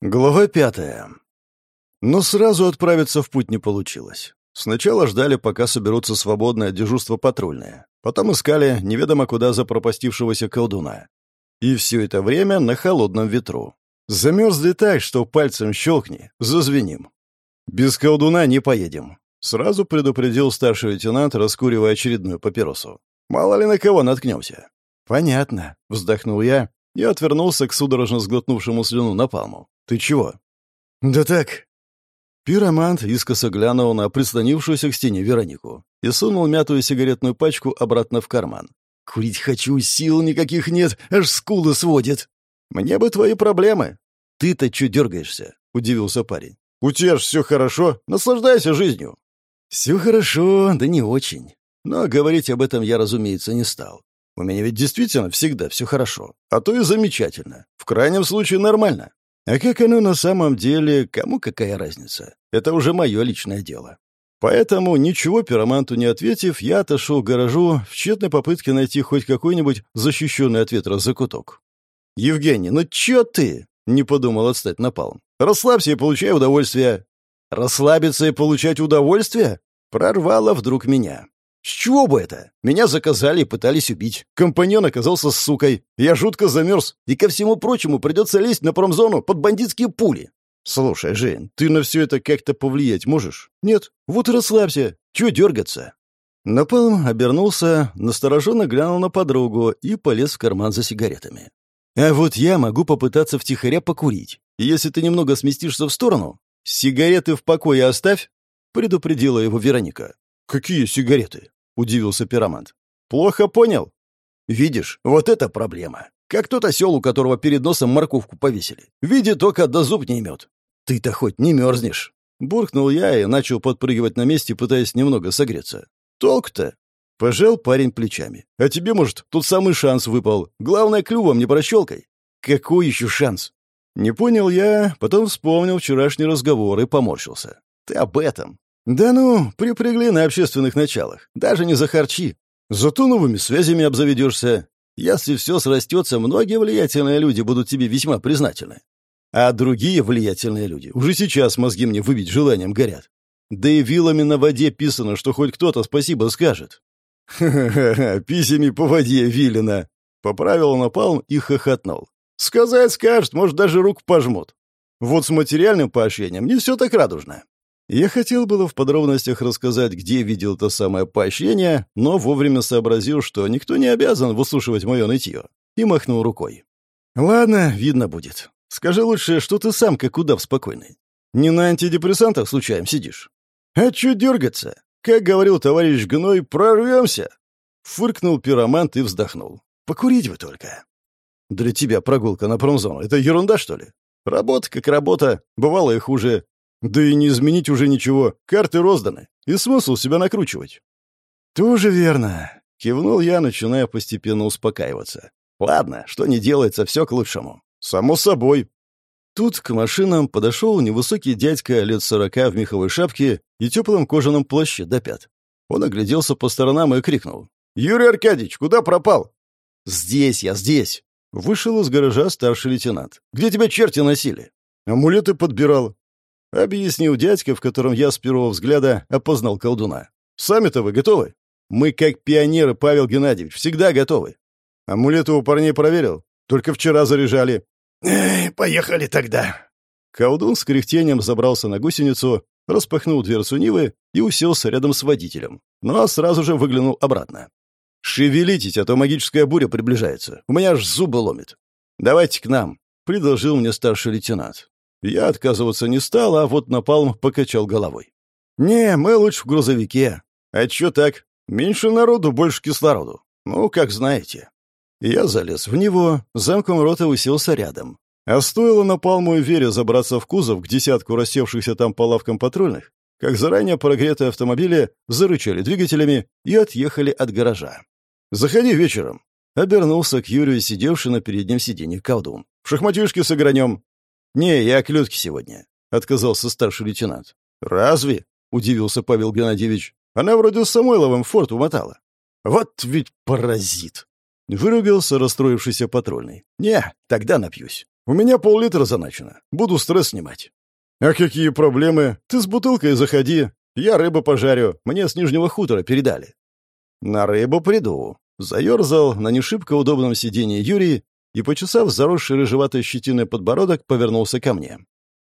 Глава пятая. Но сразу отправиться в путь не получилось. Сначала ждали, пока соберутся свободное дежурство патрульные. Потом искали неведомо куда запропастившегося колдуна. И все это время на холодном ветру. Замерзли так, что пальцем щелкни, зазвеним. «Без колдуна не поедем», — сразу предупредил старший лейтенант, раскуривая очередную папиросу. «Мало ли на кого наткнемся». «Понятно», — вздохнул я и отвернулся к судорожно сглотнувшему слюну напалму. «Ты чего?» «Да так». Пиромант искоса глянул на прислонившуюся к стене Веронику и сунул мятую сигаретную пачку обратно в карман. «Курить хочу, сил никаких нет, аж скулы сводит». «Мне бы твои проблемы». «Ты-то чё дергаешься?» — удивился парень. «У тебя ж все хорошо, наслаждайся жизнью». «Все хорошо, да не очень. Но говорить об этом я, разумеется, не стал. У меня ведь действительно всегда все хорошо, а то и замечательно. В крайнем случае нормально. А как оно на самом деле, кому какая разница? Это уже мое личное дело. Поэтому, ничего пироманту не ответив, я отошел к гаражу в тщетной попытке найти хоть какой-нибудь защищенный от ветра закуток. «Евгений, ну чё ты?» — не подумал отстать напалм. «Расслабься и получай удовольствие». «Расслабиться и получать удовольствие?» Прорвало вдруг меня. С чего бы это? Меня заказали и пытались убить. Компаньон оказался с сукой. Я жутко замерз. И ко всему прочему придется лезть на промзону под бандитские пули. Слушай, Жень, ты на все это как-то повлиять можешь? Нет. Вот и расслабься. Чего дергаться? Напалм обернулся, настороженно глянул на подругу и полез в карман за сигаретами. А вот я могу попытаться втихаря покурить. Если ты немного сместишься в сторону, сигареты в покое оставь, предупредила его Вероника. «Какие сигареты?» удивился пиромант. «Плохо понял?» «Видишь, вот это проблема. Как тот осел, у которого перед носом морковку повесили. Видит только до зуб не имет. Ты-то хоть не мерзнешь?» Буркнул я и начал подпрыгивать на месте, пытаясь немного согреться. «Толк-то?» Пожал парень плечами. «А тебе, может, тут самый шанс выпал. Главное, клювом не прощелкай». «Какой еще шанс?» Не понял я, потом вспомнил вчерашний разговор и поморщился. «Ты об этом. «Да ну, припрягли на общественных началах. Даже не захарчи. Зато новыми связями обзаведешься. Если все срастется, многие влиятельные люди будут тебе весьма признательны. А другие влиятельные люди уже сейчас мозги мне выбить желанием горят. Да и вилами на воде писано, что хоть кто-то спасибо скажет. «Ха-ха-ха, писями по воде вилено!» Поправил напалм и хохотнул. «Сказать скажет, может, даже рук пожмут. Вот с материальным поощрением не все так радужно. Я хотел было в подробностях рассказать, где видел это самое поощрение, но вовремя сообразил, что никто не обязан выслушивать мое нытье, и махнул рукой. «Ладно, видно будет. Скажи лучше, что ты сам как удав спокойный. Не на антидепрессантах случаем сидишь? А чё дергаться? Как говорил товарищ Гной, прорвемся!» Фыркнул пиромант и вздохнул. «Покурить вы только!» «Для тебя прогулка на промзону — это ерунда, что ли? Работа как работа, бывало и хуже. Да и не изменить уже ничего, карты розданы, и смысл себя накручивать. Тоже верно, кивнул я, начиная постепенно успокаиваться. Ладно, что не делается, все к лучшему. Само собой. Тут к машинам подошел невысокий дядька лет сорока в меховой шапке и теплом кожаном плаще до пят. Он огляделся по сторонам и крикнул. «Юрий Аркадьевич, куда пропал?» «Здесь я, здесь!» Вышел из гаража старший лейтенант. «Где тебя черти носили?» «Амулеты подбирал. — объяснил дядька, в котором я с первого взгляда опознал колдуна. «Сами-то вы готовы?» «Мы, как пионеры, Павел Геннадьевич, всегда готовы». «Амулеты у парней проверил? Только вчера заряжали». «Эй, поехали тогда». Колдун с кряхтением забрался на гусеницу, распахнул дверцу Нивы и уселся рядом с водителем, но сразу же выглянул обратно. «Шевелитесь, а то магическая буря приближается. У меня аж зубы ломит». «Давайте к нам», — предложил мне старший лейтенант. Я отказываться не стал, а вот Напалм покачал головой. «Не, мы лучше в грузовике. А чё так? Меньше народу, больше кислороду. Ну, как знаете». Я залез в него, замком рота уселся рядом. А стоило Напалму и Вере забраться в кузов к десятку рассевшихся там по лавкам патрульных, как заранее прогретые автомобили зарычали двигателями и отъехали от гаража. «Заходи вечером», — обернулся к Юрию, сидевший на переднем сиденье колдун. «В шахматюшки сыгранем. «Не, я к Людке сегодня», — отказался старший лейтенант. «Разве?» — удивился Павел Геннадьевич. «Она вроде с Самойловым в форт умотала». «Вот ведь паразит!» — выругался расстроившийся патрульный. «Не, тогда напьюсь. У меня пол-литра заначено. Буду стресс снимать». «А какие проблемы? Ты с бутылкой заходи. Я рыбу пожарю. Мне с Нижнего хутора передали». «На рыбу приду». Заерзал на нешибко удобном сиденье Юрий и, почесав заросший рыжеватой щетиной подбородок, повернулся ко мне.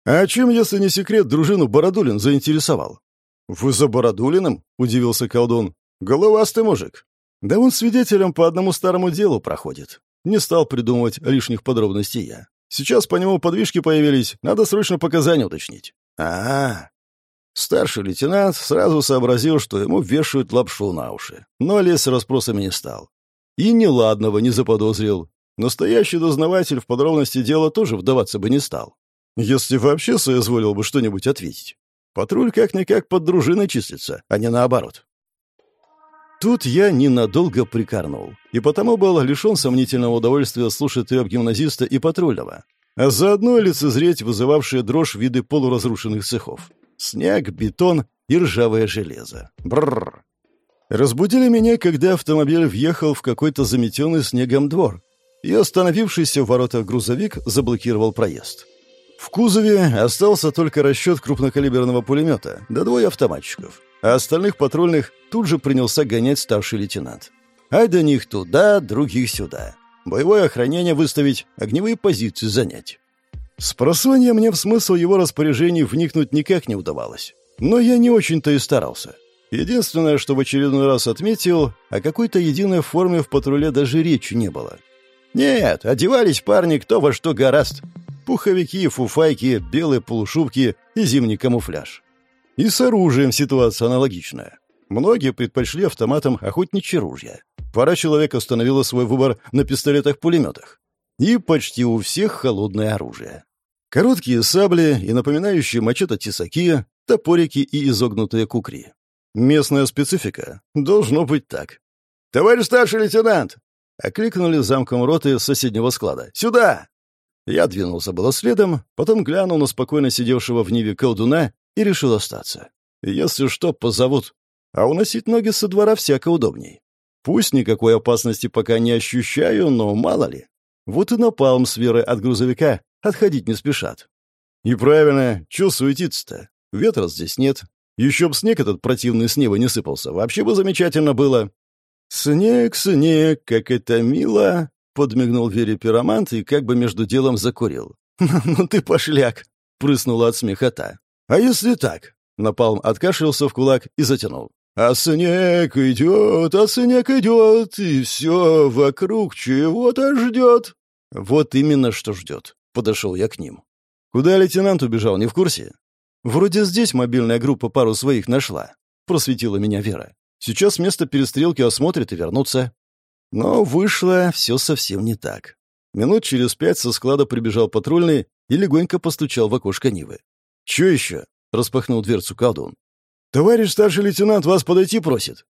«А чем, если не секрет, дружину Бородулин заинтересовал?» «Вы за Бородулиным?» — удивился колдун. «Головастый мужик. Да он свидетелем по одному старому делу проходит. Не стал придумывать лишних подробностей я. Сейчас по нему подвижки появились, надо срочно показания уточнить». А, -а, а Старший лейтенант сразу сообразил, что ему вешают лапшу на уши, но лез с расспросами не стал. И неладного не заподозрил. Настоящий дознаватель в подробности дела тоже вдаваться бы не стал. Если вообще соизволил бы что-нибудь ответить. Патруль как-никак под дружиной числится, а не наоборот. Тут я ненадолго прикорнул, и потому был лишен сомнительного удовольствия слушать треп гимназиста и патрульного, а заодно лицезреть вызывавшие дрожь виды полуразрушенных цехов. Снег, бетон и ржавое железо. Бррр. Разбудили меня, когда автомобиль въехал в какой-то заметенный снегом двор, и остановившийся в воротах грузовик заблокировал проезд. В кузове остался только расчет крупнокалиберного пулемета, да двое автоматчиков. А остальных патрульных тут же принялся гонять старший лейтенант. Ай до них туда, других сюда. Боевое охранение выставить, огневые позиции занять. С просонья мне в смысл его распоряжений вникнуть никак не удавалось. Но я не очень-то и старался. Единственное, что в очередной раз отметил, о какой-то единой форме в патруле даже речи не было. Нет, одевались парни кто во что гораст. Пуховики, фуфайки, белые полушубки и зимний камуфляж. И с оружием ситуация аналогичная. Многие предпочли автоматам охотничьи ружья. Пара человек остановила свой выбор на пистолетах-пулеметах. И почти у всех холодное оружие. Короткие сабли и напоминающие мачете-тесаки, топорики и изогнутые кукри. Местная специфика. Должно быть так. «Товарищ старший лейтенант!» — окликнули замком роты с соседнего склада. «Сюда!» Я двинулся было следом, потом глянул на спокойно сидевшего в Ниве колдуна и решил остаться. Если что, позовут. А уносить ноги со двора всяко удобней. Пусть никакой опасности пока не ощущаю, но мало ли. Вот и напалм с Верой от грузовика отходить не спешат. И правильно, суетиться-то? Ветра здесь нет. Еще б снег этот противный с неба не сыпался. Вообще бы замечательно было. «Снег, снег, как это мило!» Подмигнул Вере пиромант и как бы между делом закурил. «Ну ты пошляк!» — прыснула от смехота. «А если так?» — Напалм откашлялся в кулак и затянул. «А снег идет, а снег идет, и все вокруг чего-то ждет». «Вот именно что ждет», — подошел я к ним. «Куда лейтенант убежал, не в курсе?» «Вроде здесь мобильная группа пару своих нашла», — просветила меня Вера. «Сейчас место перестрелки осмотрят и вернутся». Но вышло все совсем не так. Минут через пять со склада прибежал патрульный и легонько постучал в окошко Нивы. «Чё еще?» — распахнул дверцу колдун. «Товарищ старший лейтенант вас подойти просит».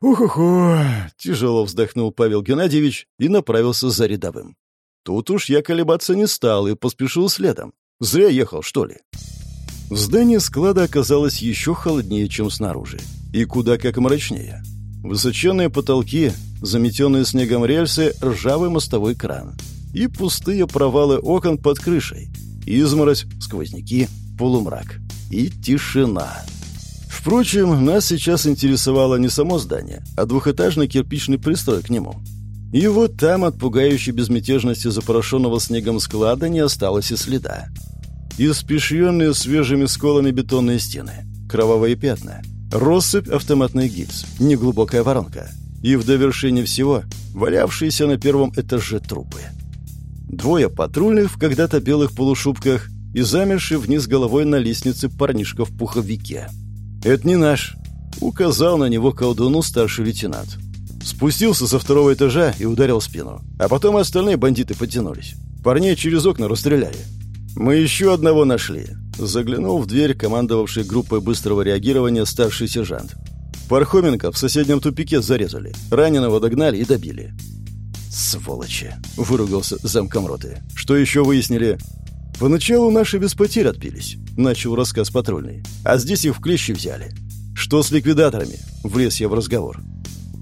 «Ух-уху!» — тяжело вздохнул Павел Геннадьевич и направился за рядовым. Тут уж я колебаться не стал и поспешил следом. Зря ехал, что ли. Здание склада оказалось еще холоднее, чем снаружи, и куда как мрачнее. Высоченные потолки, заметенные снегом рельсы, ржавый мостовой кран. И пустые провалы окон под крышей. Изморозь, сквозняки, полумрак. И тишина. Впрочем, нас сейчас интересовало не само здание, а двухэтажный кирпичный пристрой к нему. И вот там от пугающей безмятежности запорошенного снегом склада не осталось и следа. Испещренные свежими сколами бетонные стены, кровавые пятна, россыпь автоматных гильз, неглубокая воронка — и в довершение всего валявшиеся на первом этаже трупы. Двое патрульных в когда-то белых полушубках и замерший вниз головой на лестнице парнишка в пуховике. «Это не наш», — указал на него колдуну старший лейтенант. Спустился со второго этажа и ударил спину. А потом остальные бандиты подтянулись. Парней через окна расстреляли. Мы еще одного нашли. Заглянул в дверь командовавший группой быстрого реагирования старший сержант. Пархоменко в соседнем тупике зарезали. Раненого догнали и добили. «Сволочи!» — выругался замком роты. «Что еще выяснили?» «Поначалу наши без потерь отпились», — начал рассказ патрульный. «А здесь их в клещи взяли». «Что с ликвидаторами?» — влез я в разговор.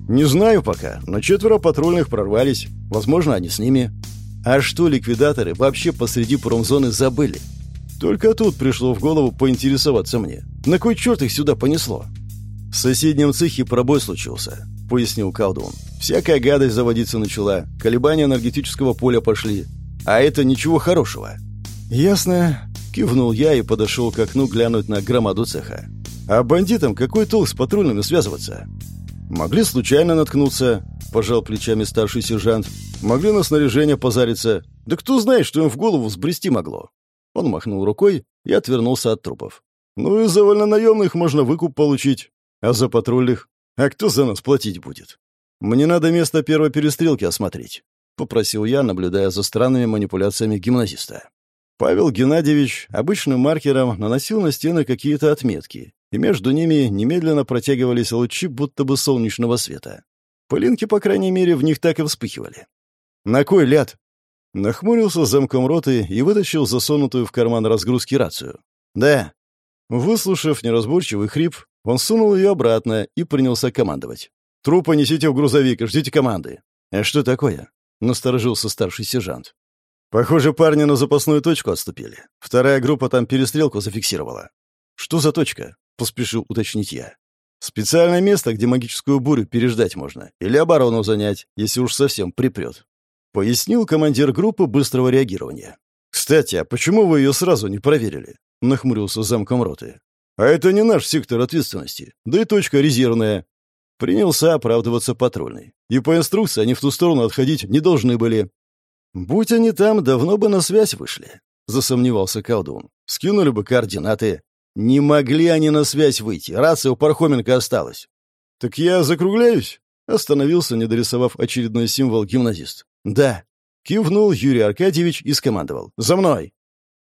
«Не знаю пока, но четверо патрульных прорвались. Возможно, они с ними». А что ликвидаторы вообще посреди промзоны забыли? Только тут пришло в голову поинтересоваться мне. На кой черт их сюда понесло? В соседнем цехе пробой случился, пояснил колдун. Всякая гадость заводиться начала, колебания энергетического поля пошли. А это ничего хорошего. Ясно. Кивнул я и подошел к окну глянуть на громаду цеха. А бандитам какой толк с патрульными связываться? Могли случайно наткнуться, пожал плечами старший сержант. Могли на снаряжение позариться. Да кто знает, что им в голову сбрести могло. Он махнул рукой и отвернулся от трупов. «Ну и за вольнонаемных можно выкуп получить. А за патрульных? А кто за нас платить будет? Мне надо место первой перестрелки осмотреть», — попросил я, наблюдая за странными манипуляциями гимназиста. Павел Геннадьевич обычным маркером наносил на стены какие-то отметки, и между ними немедленно протягивались лучи будто бы солнечного света. Пылинки, по крайней мере, в них так и вспыхивали. «На кой ляд?» Нахмурился замком роты и вытащил засунутую в карман разгрузки рацию. «Да». Выслушав неразборчивый хрип, он сунул ее обратно и принялся командовать. «Трупа несите в грузовик и ждите команды». «А что такое?» — насторожился старший сержант. «Похоже, парни на запасную точку отступили. Вторая группа там перестрелку зафиксировала». «Что за точка?» — поспешил уточнить я. «Специальное место, где магическую бурю переждать можно. Или оборону занять, если уж совсем припрет пояснил командир группы быстрого реагирования. «Кстати, а почему вы ее сразу не проверили?» — нахмурился замком роты. «А это не наш сектор ответственности, да и точка резервная». Принялся оправдываться патрульный. И по инструкции они в ту сторону отходить не должны были. «Будь они там, давно бы на связь вышли», — засомневался колдун. «Скинули бы координаты». «Не могли они на связь выйти, рация у Пархоменко осталась». «Так я закругляюсь?» — остановился, не дорисовав очередной символ гимназист. «Да», — кивнул Юрий Аркадьевич и скомандовал. «За мной!»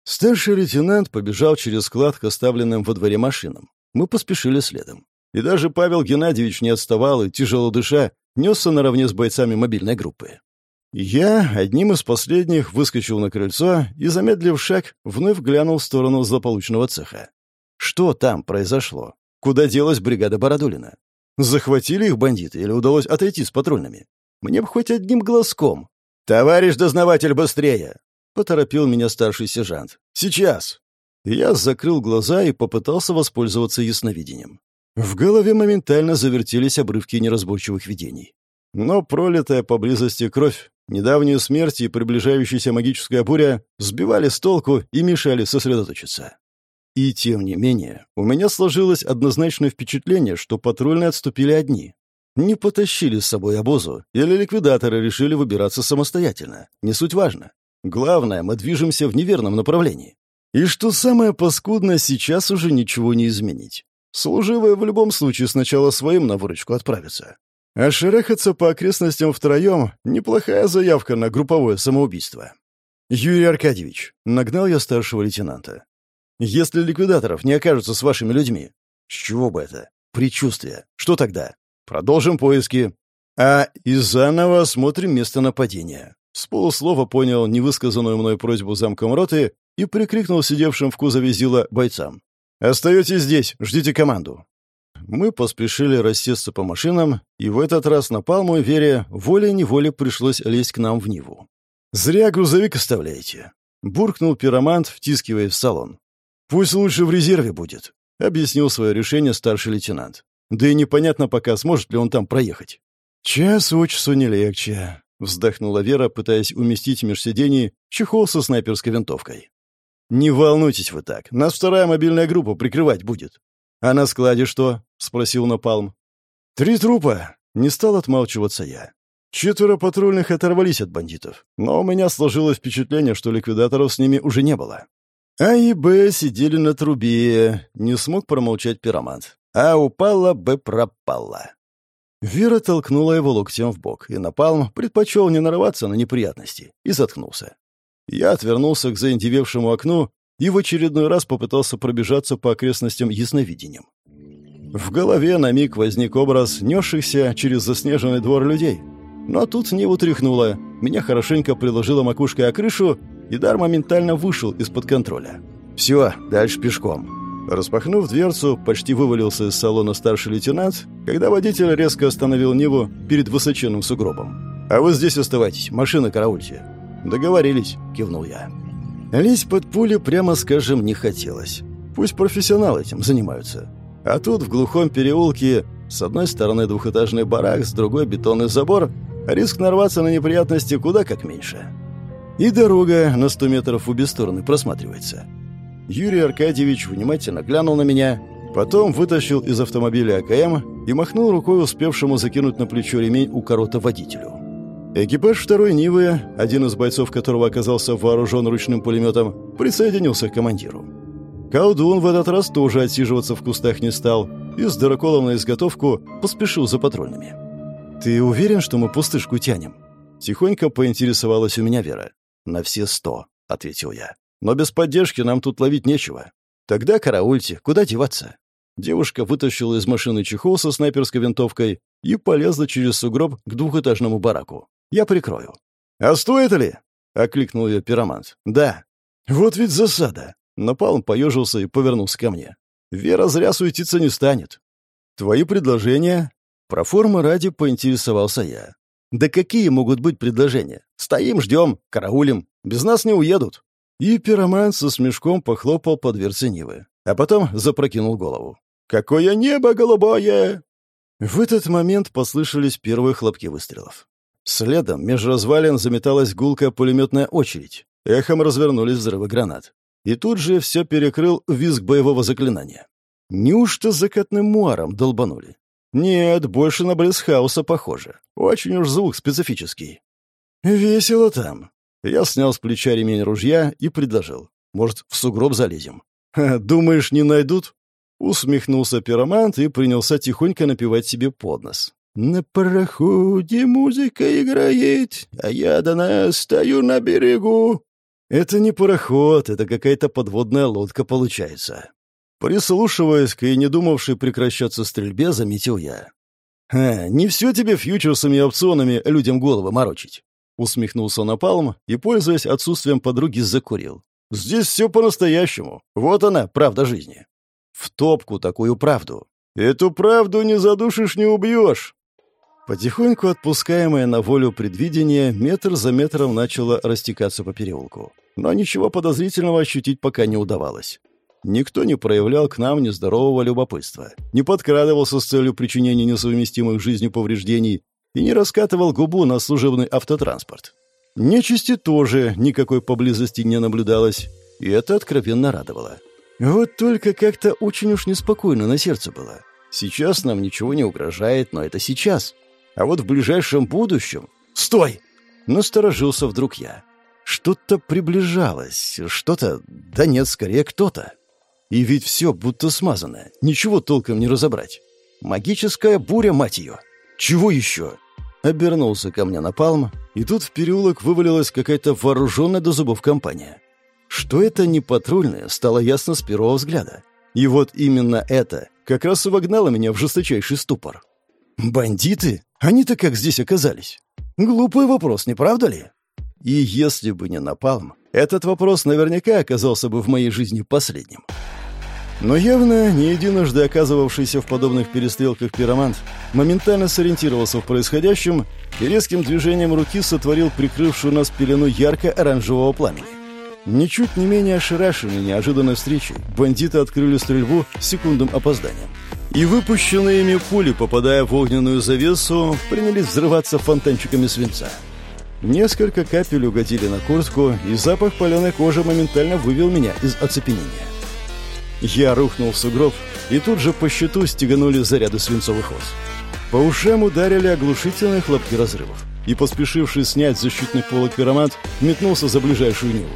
Старший лейтенант побежал через склад к оставленным во дворе машинам. Мы поспешили следом. И даже Павел Геннадьевич не отставал и, тяжело дыша, несся наравне с бойцами мобильной группы. Я одним из последних выскочил на крыльцо и, замедлив шаг, вновь глянул в сторону злополучного цеха. Что там произошло? Куда делась бригада Бородулина? Захватили их бандиты или удалось отойти с патрульными? Мне бы хоть одним глазком. «Товарищ дознаватель, быстрее!» — поторопил меня старший сержант. «Сейчас!» Я закрыл глаза и попытался воспользоваться ясновидением. В голове моментально завертелись обрывки неразборчивых видений. Но пролитая поблизости кровь, недавнюю смерть и приближающаяся магическая буря сбивали с толку и мешали сосредоточиться. И тем не менее, у меня сложилось однозначное впечатление, что патрульные отступили одни. Не потащили с собой обозу, или ликвидаторы решили выбираться самостоятельно. Не суть важно. Главное, мы движемся в неверном направлении. И что самое паскудное, сейчас уже ничего не изменить. Служивые в любом случае сначала своим на выручку отправятся. А шарахаться по окрестностям втроем — неплохая заявка на групповое самоубийство. «Юрий Аркадьевич», — нагнал я старшего лейтенанта. «Если ликвидаторов не окажутся с вашими людьми...» «С чего бы это?» «Предчувствие. Что тогда?» Продолжим поиски. А и заново осмотрим место нападения. С полуслова понял невысказанную мной просьбу замком роты и прикрикнул сидевшим в кузове Зила бойцам. «Остаетесь здесь, ждите команду». Мы поспешили рассесться по машинам, и в этот раз на Палму и Вере волей-неволей пришлось лезть к нам в Ниву. «Зря грузовик оставляете», — буркнул пиромант, втискиваясь в салон. «Пусть лучше в резерве будет», — объяснил свое решение старший лейтенант. Да и непонятно пока, сможет ли он там проехать. «Час от часу не легче», — вздохнула Вера, пытаясь уместить меж сидений чехол со снайперской винтовкой. «Не волнуйтесь вы так. Нас вторая мобильная группа прикрывать будет». «А на складе что?» — спросил Напалм. «Три трупа». Не стал отмалчиваться я. Четверо патрульных оторвались от бандитов, но у меня сложилось впечатление, что ликвидаторов с ними уже не было. А и Б сидели на трубе, не смог промолчать пиромант а упала бы пропала. Вера толкнула его локтем в бок, и Напалм предпочел не нарываться на неприятности и заткнулся. Я отвернулся к заиндевевшему окну и в очередной раз попытался пробежаться по окрестностям ясновидением. В голове на миг возник образ несшихся через заснеженный двор людей. Но тут не утряхнуло, меня хорошенько приложила макушкой о крышу, и дар моментально вышел из-под контроля. «Все, дальше пешком», Распахнув дверцу, почти вывалился из салона старший лейтенант, когда водитель резко остановил Ниву перед высоченным сугробом. «А вы здесь оставайтесь, машина караульте». «Договорились», — кивнул я. Лезть под пули, прямо скажем, не хотелось. Пусть профессионалы этим занимаются. А тут, в глухом переулке, с одной стороны двухэтажный барак, с другой бетонный забор, риск нарваться на неприятности куда как меньше. И дорога на сто метров в обе стороны просматривается. Юрий Аркадьевич внимательно глянул на меня, потом вытащил из автомобиля АКМ и махнул рукой успевшему закинуть на плечо ремень у корота водителю. Экипаж второй Нивы, один из бойцов которого оказался вооружен ручным пулеметом, присоединился к командиру. Колдун в этот раз тоже отсиживаться в кустах не стал и с дыроколом на изготовку поспешил за патрульными. «Ты уверен, что мы пустышку тянем?» Тихонько поинтересовалась у меня Вера. «На все сто», — ответил я. «Но без поддержки нам тут ловить нечего. Тогда караульте, куда деваться?» Девушка вытащила из машины чехол со снайперской винтовкой и полезла через сугроб к двухэтажному бараку. Я прикрою». «А стоит ли?» — окликнул ее пиромант. «Да». «Вот ведь засада». Напалм поежился и повернулся ко мне. «Вера зря суетиться не станет». «Твои предложения?» Про формы ради поинтересовался я. «Да какие могут быть предложения? Стоим, ждем, караулим. Без нас не уедут». И пироман со смешком похлопал по дверце Нивы, а потом запрокинул голову. «Какое небо голубое!» В этот момент послышались первые хлопки выстрелов. Следом меж развалин заметалась гулкая пулеметная очередь. Эхом развернулись взрывы гранат. И тут же все перекрыл визг боевого заклинания. Неужто закатным муаром долбанули? Нет, больше на Блесхауса похоже. Очень уж звук специфический. Весело там. Я снял с плеча ремень ружья и предложил. Может, в сугроб залезем? Думаешь, не найдут? Усмехнулся пиромант и принялся тихонько напевать себе под нос. На пароходе музыка играет, а я до нас стою на берегу. Это не пароход, это какая-то подводная лодка получается. Прислушиваясь к и не думавшей прекращаться стрельбе, заметил я. «Ха, не все тебе фьючерсами и опционами людям головы морочить». Усмехнулся Напалм и, пользуясь отсутствием подруги, закурил. «Здесь все по-настоящему. Вот она, правда жизни». «В топку такую правду». «Эту правду не задушишь, не убьешь. Потихоньку отпускаемое на волю предвидение метр за метром начало растекаться по переулку. Но ничего подозрительного ощутить пока не удавалось. Никто не проявлял к нам нездорового любопытства, не подкрадывался с целью причинения несовместимых жизнью повреждений и не раскатывал губу на служебный автотранспорт. Нечисти тоже никакой поблизости не наблюдалось, и это откровенно радовало. Вот только как-то очень уж неспокойно на сердце было. Сейчас нам ничего не угрожает, но это сейчас. А вот в ближайшем будущем... Стой! Насторожился вдруг я. Что-то приближалось, что-то... Да нет, скорее кто-то. И ведь все будто смазано, ничего толком не разобрать. Магическая буря, мать ее! Чего еще? Обернулся ко мне напалм, и тут в переулок вывалилась какая-то вооруженная до зубов компания. Что это не патрульная, стало ясно с первого взгляда. И вот именно это как раз и вогнало меня в жесточайший ступор. «Бандиты? Они-то как здесь оказались?» Глупый вопрос, не правда ли? И если бы не напалм, этот вопрос наверняка оказался бы в моей жизни последним. Но явно не единожды оказывавшийся в подобных перестрелках пиромант моментально сориентировался в происходящем и резким движением руки сотворил прикрывшую нас пелену ярко-оранжевого пламени. Ничуть не менее ошарашенные неожиданной встречей, бандиты открыли стрельбу с секундным опозданием и выпущенные ими пули, попадая в огненную завесу, принялись взрываться фонтанчиками свинца. Несколько капель угодили на куртку, и запах паленой кожи моментально вывел меня из оцепенения. Я рухнул в сугроб, и тут же по щиту стеганули заряды свинцовых ос. По ушам ударили оглушительные хлопки разрывов, и поспешивший снять защитный полок пиромат метнулся за ближайшую Ниву.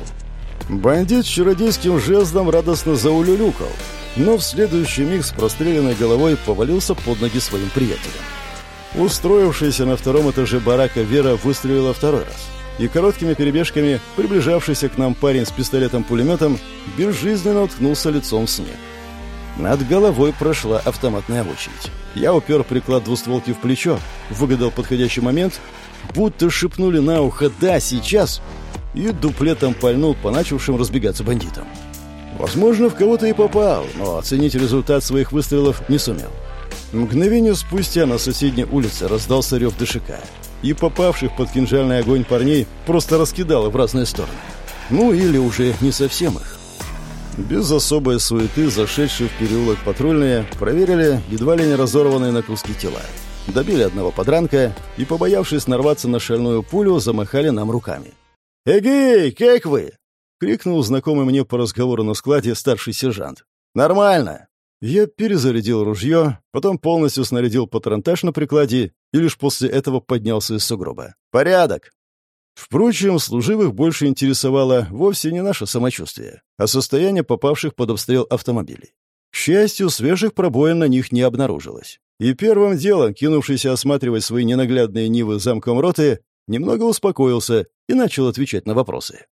Бандит с чародейским жезлом радостно заулюлюкал, но в следующий миг с простреленной головой повалился под ноги своим приятелям. Устроившаяся на втором этаже барака Вера выстрелила второй раз. И короткими перебежками приближавшийся к нам парень с пистолетом-пулеметом безжизненно уткнулся лицом в снег. Над головой прошла автоматная очередь. Я упер приклад двустволки в плечо, выгадал подходящий момент, будто шепнули на ухо «Да, сейчас!» и дуплетом пальнул по начавшим разбегаться бандитам. Возможно, в кого-то и попал, но оценить результат своих выстрелов не сумел. Мгновение спустя на соседней улице раздался рев дышика, и попавших под кинжальный огонь парней просто раскидало в разные стороны. Ну или уже не совсем их. Без особой суеты зашедшие в переулок патрульные проверили едва ли не разорванные на куски тела. Добили одного подранка и, побоявшись нарваться на шальную пулю, замахали нам руками. «Эгей, как вы?» — крикнул знакомый мне по разговору на складе старший сержант. «Нормально!» Я перезарядил ружье, потом полностью снарядил патронтаж на прикладе и лишь после этого поднялся из сугроба. «Порядок!» Впрочем, служивых больше интересовало вовсе не наше самочувствие, а состояние попавших под обстрел автомобилей. К счастью, свежих пробоин на них не обнаружилось. И первым делом, кинувшийся осматривать свои ненаглядные нивы замком роты, немного успокоился и начал отвечать на вопросы.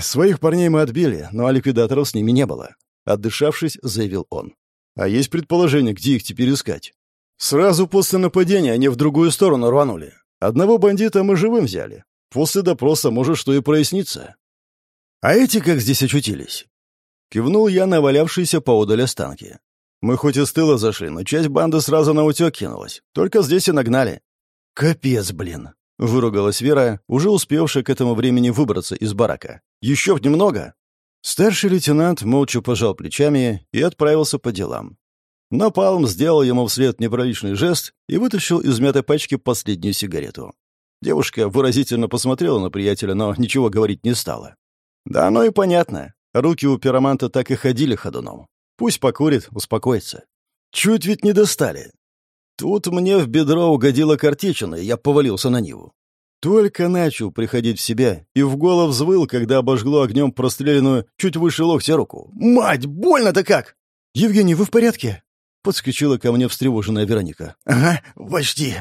«Своих парней мы отбили, но ликвидаторов с ними не было», — отдышавшись, заявил он. «А есть предположение, где их теперь искать?» «Сразу после нападения они в другую сторону рванули. Одного бандита мы живым взяли, После допроса может что и проясниться. А эти как здесь очутились? Кивнул я на валявшиеся поодаль останки. Мы хоть и с тыла зашли, но часть банды сразу на утек кинулась. Только здесь и нагнали. Капец, блин. Выругалась Вера, уже успевшая к этому времени выбраться из барака. Еще немного. Старший лейтенант молча пожал плечами и отправился по делам. Но Палм сделал ему вслед неприличный жест и вытащил из мятой пачки последнюю сигарету. Девушка выразительно посмотрела на приятеля, но ничего говорить не стала. Да оно и понятно. Руки у пироманта так и ходили ходуном. Пусть покурит, успокоится. Чуть ведь не достали. Тут мне в бедро угодила картечина, и я повалился на Ниву. Только начал приходить в себя и в голову взвыл, когда обожгло огнем простреленную чуть выше локтя руку. «Мать, больно-то как!» «Евгений, вы в порядке?» Подскочила ко мне встревоженная Вероника. «Ага, почти»,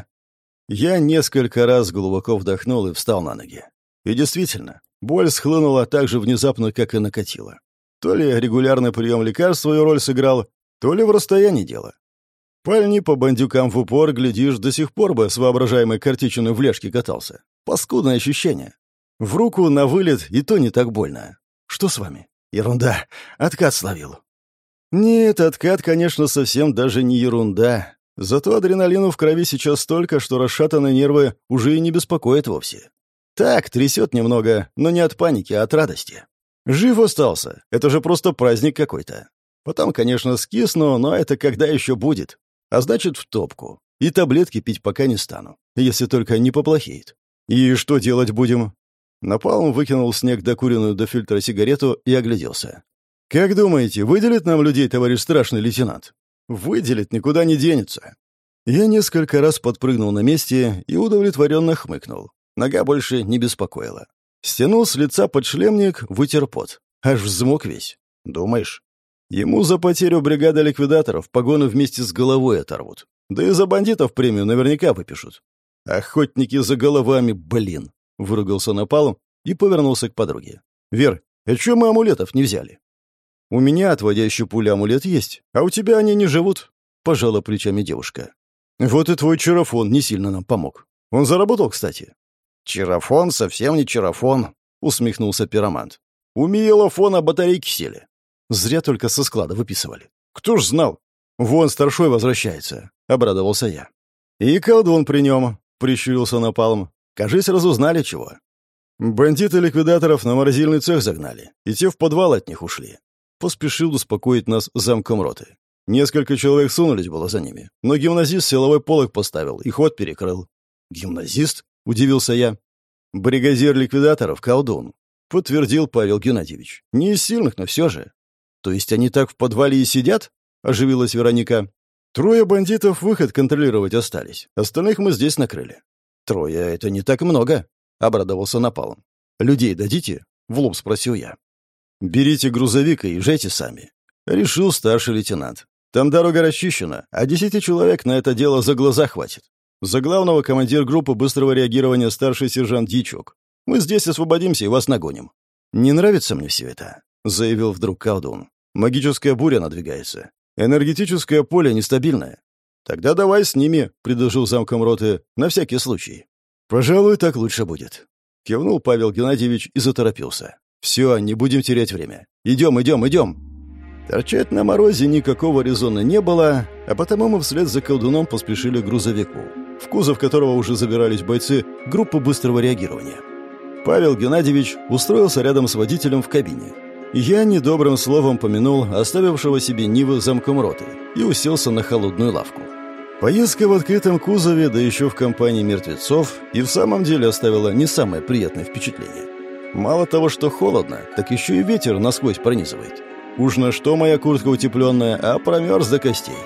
я несколько раз глубоко вдохнул и встал на ноги. И действительно, боль схлынула так же внезапно, как и накатила. То ли регулярный прием лекарств свою роль сыграл, то ли в расстоянии дело. Пальни по бандюкам в упор, глядишь, до сих пор бы с воображаемой картичиной в ляжке катался. Паскудное ощущение. В руку на вылет и то не так больно. Что с вами? Ерунда. Откат словил. Нет, откат, конечно, совсем даже не ерунда. Зато адреналину в крови сейчас столько, что расшатанные нервы уже и не беспокоят вовсе. Так, трясет немного, но не от паники, а от радости. Жив остался. Это же просто праздник какой-то. Потом, конечно, скисну, но это когда еще будет. А значит, в топку. И таблетки пить пока не стану. Если только не поплохеет. И что делать будем? Напалм выкинул снег докуренную до фильтра сигарету и огляделся. «Как думаете, выделит нам людей товарищ страшный лейтенант?» Выделит никуда не денется. Я несколько раз подпрыгнул на месте и удовлетворенно хмыкнул. Нога больше не беспокоила. Стянул с лица подшлемник, вытер пот. Аж взмок весь. Думаешь? Ему за потерю бригады ликвидаторов погоны вместе с головой оторвут. Да и за бандитов премию наверняка выпишут. Охотники за головами, блин. Выругался напалом и повернулся к подруге. Вер, а чё мы амулетов не взяли? «У меня отводящий пуля амулет есть, а у тебя они не живут», — пожала плечами девушка. «Вот и твой чарафон не сильно нам помог. Он заработал, кстати». «Чарафон совсем не чарафон», — усмехнулся пиромант. «У миелофона батарейки сели. Зря только со склада выписывали. Кто ж знал? Вон старшой возвращается», — обрадовался я. «И колдун при нем», — прищурился напалм. «Кажись, разузнали чего». Бандиты ликвидаторов на морозильный цех загнали, и те в подвал от них ушли. Поспешил успокоить нас замком роты. Несколько человек сунулись было за ними, но гимназист силовой полок поставил и ход перекрыл. «Гимназист?» — удивился я. «Бригадир ликвидаторов, колдун», — подтвердил Павел Геннадьевич. «Не из сильных, но все же». «То есть они так в подвале и сидят?» — оживилась Вероника. «Трое бандитов выход контролировать остались. Остальных мы здесь накрыли». «Трое — это не так много», — обрадовался Напалом. «Людей дадите?» — в лоб спросил я. «Берите грузовик и езжайте сами», — решил старший лейтенант. «Там дорога расчищена, а десяти человек на это дело за глаза хватит. За главного командир группы быстрого реагирования старший сержант Дичок. Мы здесь освободимся и вас нагоним». «Не нравится мне все это», — заявил вдруг колдун. «Магическая буря надвигается. Энергетическое поле нестабильное. Тогда давай с ними», — предложил замком роты, — «на всякий случай». «Пожалуй, так лучше будет», — кивнул Павел Геннадьевич и заторопился. «Все, не будем терять время. Идем, идем, идем!» Торчать на морозе никакого резона не было, а потому мы вслед за колдуном поспешили к грузовику. в кузов которого уже забирались бойцы группы быстрого реагирования. Павел Геннадьевич устроился рядом с водителем в кабине. Я недобрым словом помянул оставившего себе Нивы замком роты и уселся на холодную лавку. Поездка в открытом кузове, да еще в компании мертвецов, и в самом деле оставила не самое приятное впечатление. Мало того, что холодно, так еще и ветер насквозь пронизывает. Уж на что моя куртка утепленная, а промерз до костей.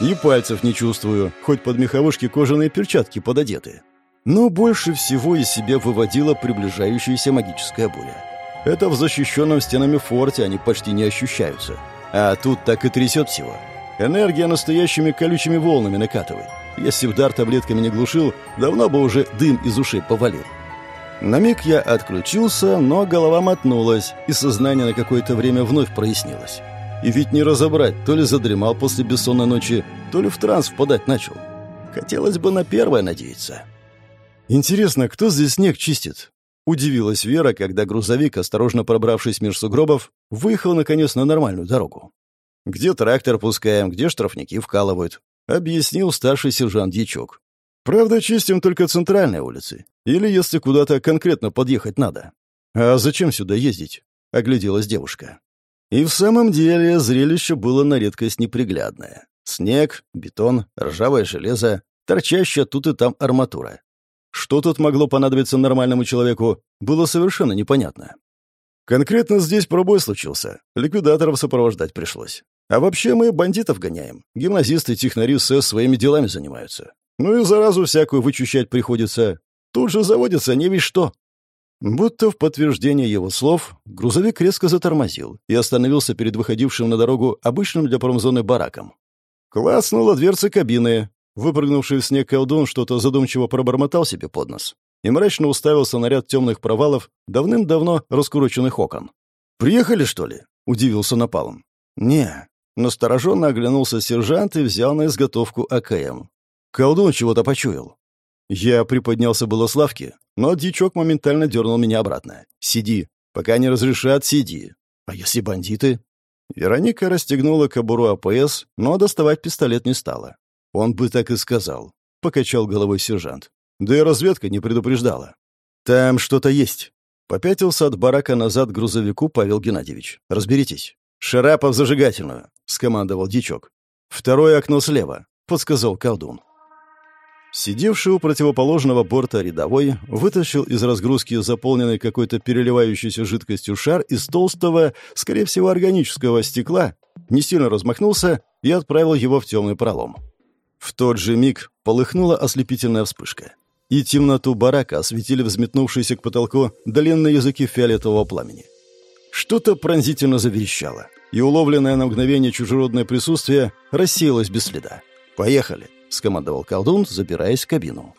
И пальцев не чувствую, хоть под меховушки кожаные перчатки пододеты. Но больше всего из себя выводила приближающаяся магическая буря. Это в защищенном стенами форте они почти не ощущаются. А тут так и трясет всего. Энергия настоящими колючими волнами накатывает. Если б дар таблетками не глушил, давно бы уже дым из ушей повалил. На миг я отключился, но голова мотнулась, и сознание на какое-то время вновь прояснилось. И ведь не разобрать, то ли задремал после бессонной ночи, то ли в транс впадать начал. Хотелось бы на первое надеяться. «Интересно, кто здесь снег чистит?» Удивилась Вера, когда грузовик, осторожно пробравшись меж сугробов, выехал, наконец, на нормальную дорогу. «Где трактор пускаем, где штрафники вкалывают», — объяснил старший сержант Дьячок. «Правда, чистим только центральные улицы. Или если куда-то конкретно подъехать надо». «А зачем сюда ездить?» — огляделась девушка. И в самом деле зрелище было на редкость неприглядное. Снег, бетон, ржавое железо, торчащая тут и там арматура. Что тут могло понадобиться нормальному человеку, было совершенно непонятно. Конкретно здесь пробой случился. Ликвидаторов сопровождать пришлось. А вообще мы бандитов гоняем. Гимназисты, технари СЭС своими делами занимаются. Ну и заразу всякую вычищать приходится. Тут же заводится не весь что. Будто в подтверждение его слов, грузовик резко затормозил и остановился перед выходившим на дорогу обычным для промзоны бараком. Класснула дверца кабины, Выпрыгнувший в снег колдун что-то задумчиво пробормотал себе под нос и мрачно уставился на ряд темных провалов давным-давно раскуроченных окон. «Приехали, что ли?» — удивился напалом. «Не». Настороженно оглянулся сержант и взял на изготовку АКМ. Колдун чего-то почуял. Я приподнялся было с лавки, но дичок моментально дернул меня обратно. «Сиди. Пока не разрешат, сиди. А если бандиты?» Вероника расстегнула кобуру АПС, но доставать пистолет не стала. «Он бы так и сказал», — покачал головой сержант. «Да и разведка не предупреждала». «Там что-то есть». Попятился от барака назад к грузовику Павел Геннадьевич. «Разберитесь». «Шарапов зажигательную», — скомандовал дичок. «Второе окно слева», — подсказал колдун. Сидевший у противоположного борта рядовой вытащил из разгрузки заполненный какой-то переливающейся жидкостью шар из толстого, скорее всего, органического стекла, не сильно размахнулся и отправил его в темный пролом. В тот же миг полыхнула ослепительная вспышка. И темноту барака осветили взметнувшиеся к потолку длинные языки фиолетового пламени. Что-то пронзительно заверещало, и уловленное на мгновение чужеродное присутствие рассеялось без следа. «Поехали», — скомандовал колдун, забираясь в кабину.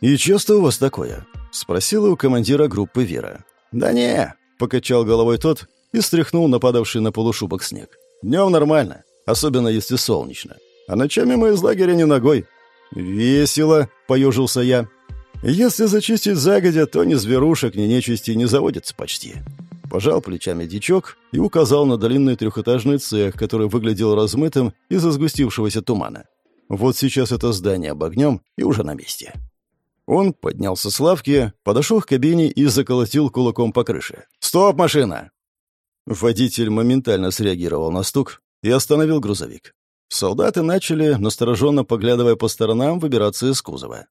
«И часто у вас такое?» — спросила у командира группы Вера. «Да не», — покачал головой тот и стряхнул нападавший на полушубок снег. «Днем нормально, особенно если солнечно а ночами мы из лагеря не ногой». «Весело», — поежился я. «Если зачистить загодя, то ни зверушек, ни нечисти не заводится почти». Пожал плечами дичок и указал на длинный трехэтажный цех, который выглядел размытым из-за сгустившегося тумана. Вот сейчас это здание обогнем и уже на месте. Он поднялся с лавки, подошел к кабине и заколотил кулаком по крыше. «Стоп, машина!» Водитель моментально среагировал на стук и остановил грузовик. Солдаты начали, настороженно поглядывая по сторонам, выбираться из кузова.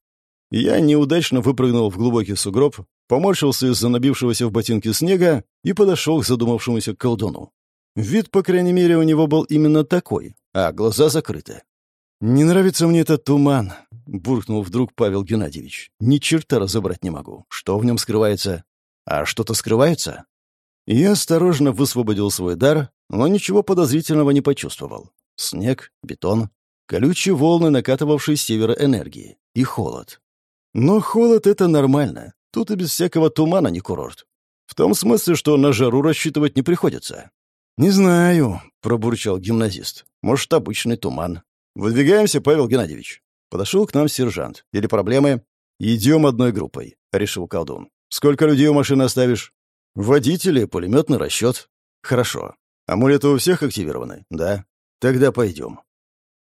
Я неудачно выпрыгнул в глубокий сугроб, поморщился из-за набившегося в ботинки снега и подошел к задумавшемуся колдуну. Вид, по крайней мере, у него был именно такой, а глаза закрыты. «Не нравится мне этот туман», — буркнул вдруг Павел Геннадьевич. «Ни черта разобрать не могу. Что в нем скрывается? А что-то скрывается?» Я осторожно высвободил свой дар, но ничего подозрительного не почувствовал. Снег, бетон, колючие волны, накатывавшие с севера энергии, и холод. Но холод — это нормально. Тут и без всякого тумана не курорт. В том смысле, что на жару рассчитывать не приходится. «Не знаю», — пробурчал гимназист. «Может, обычный туман». «Выдвигаемся, Павел Геннадьевич». Подошел к нам сержант. «Или проблемы?» «Идем одной группой», — решил колдун. «Сколько людей у машины оставишь?» «Водители, пулеметный расчет». «Хорошо. Амулеты у всех активированы?» «Да». Тогда пойдем.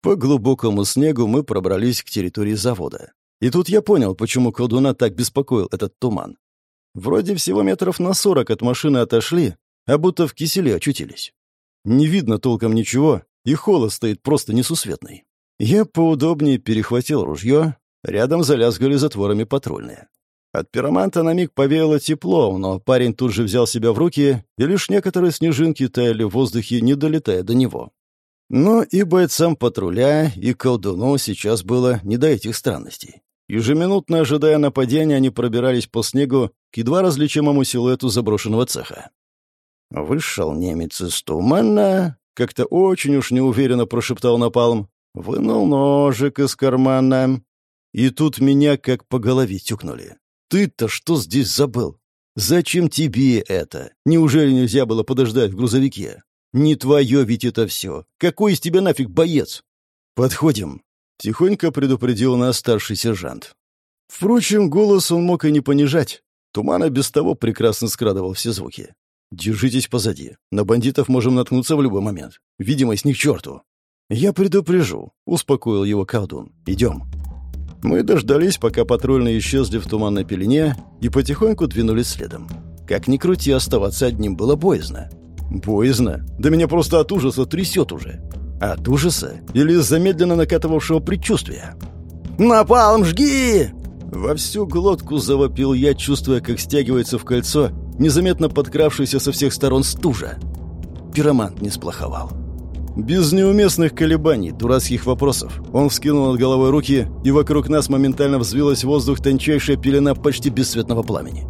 По глубокому снегу мы пробрались к территории завода. И тут я понял, почему колдуна так беспокоил этот туман. Вроде всего метров на сорок от машины отошли, а будто в киселе очутились. Не видно толком ничего, и холод стоит просто несусветный. Я поудобнее перехватил ружье, рядом залязгали затворами патрульные. От пироманта на миг повеяло тепло, но парень тут же взял себя в руки, и лишь некоторые снежинки таяли в воздухе, не долетая до него. Но и бойцам патруля, и колдуну сейчас было не до этих странностей. Ежеминутно ожидая нападения, они пробирались по снегу к едва различимому силуэту заброшенного цеха. Вышел немец из тумана, как-то очень уж неуверенно прошептал Напалм, вынул ножик из кармана. И тут меня как по голове тюкнули. «Ты-то что здесь забыл? Зачем тебе это? Неужели нельзя было подождать в грузовике? Не твое ведь это все. Какой из тебя нафиг боец?» «Подходим», — тихонько предупредил нас старший сержант. Впрочем, голос он мог и не понижать. Тумана без того прекрасно скрадывал все звуки. «Держитесь позади. На бандитов можем наткнуться в любой момент. Видимость ни к черту». «Я предупрежу», — успокоил его колдун. «Идем». Мы дождались, пока патрульные исчезли в туманной пелене, и потихоньку двинулись следом. Как ни крути, оставаться одним было боязно. Боязно? Да меня просто от ужаса трясет уже. От ужаса или замедленно накатывавшего предчувствия? «Напалм, жги!» Во всю глотку завопил я, чувствуя, как стягивается в кольцо незаметно подкравшийся со всех сторон стужа. Пиромант не сплоховал. Без неуместных колебаний, дурацких вопросов, он вскинул над головой руки, и вокруг нас моментально взвилась в воздух тончайшая пелена почти бесцветного пламени.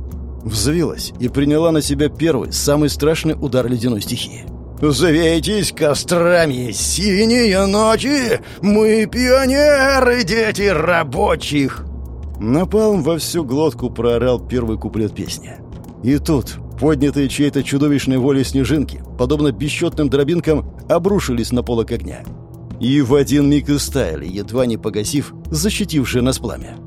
Взвилась и приняла на себя первый, самый страшный удар ледяной стихии. «Завейтесь кострами, синие ночи! Мы пионеры, дети рабочих!» Напалм во всю глотку проорал первый куплет песни. И тут, поднятые чьей-то чудовищной волей снежинки, подобно бесчетным дробинкам, обрушились на полок огня. И в один миг истаяли, едва не погасив защитившее нас пламя.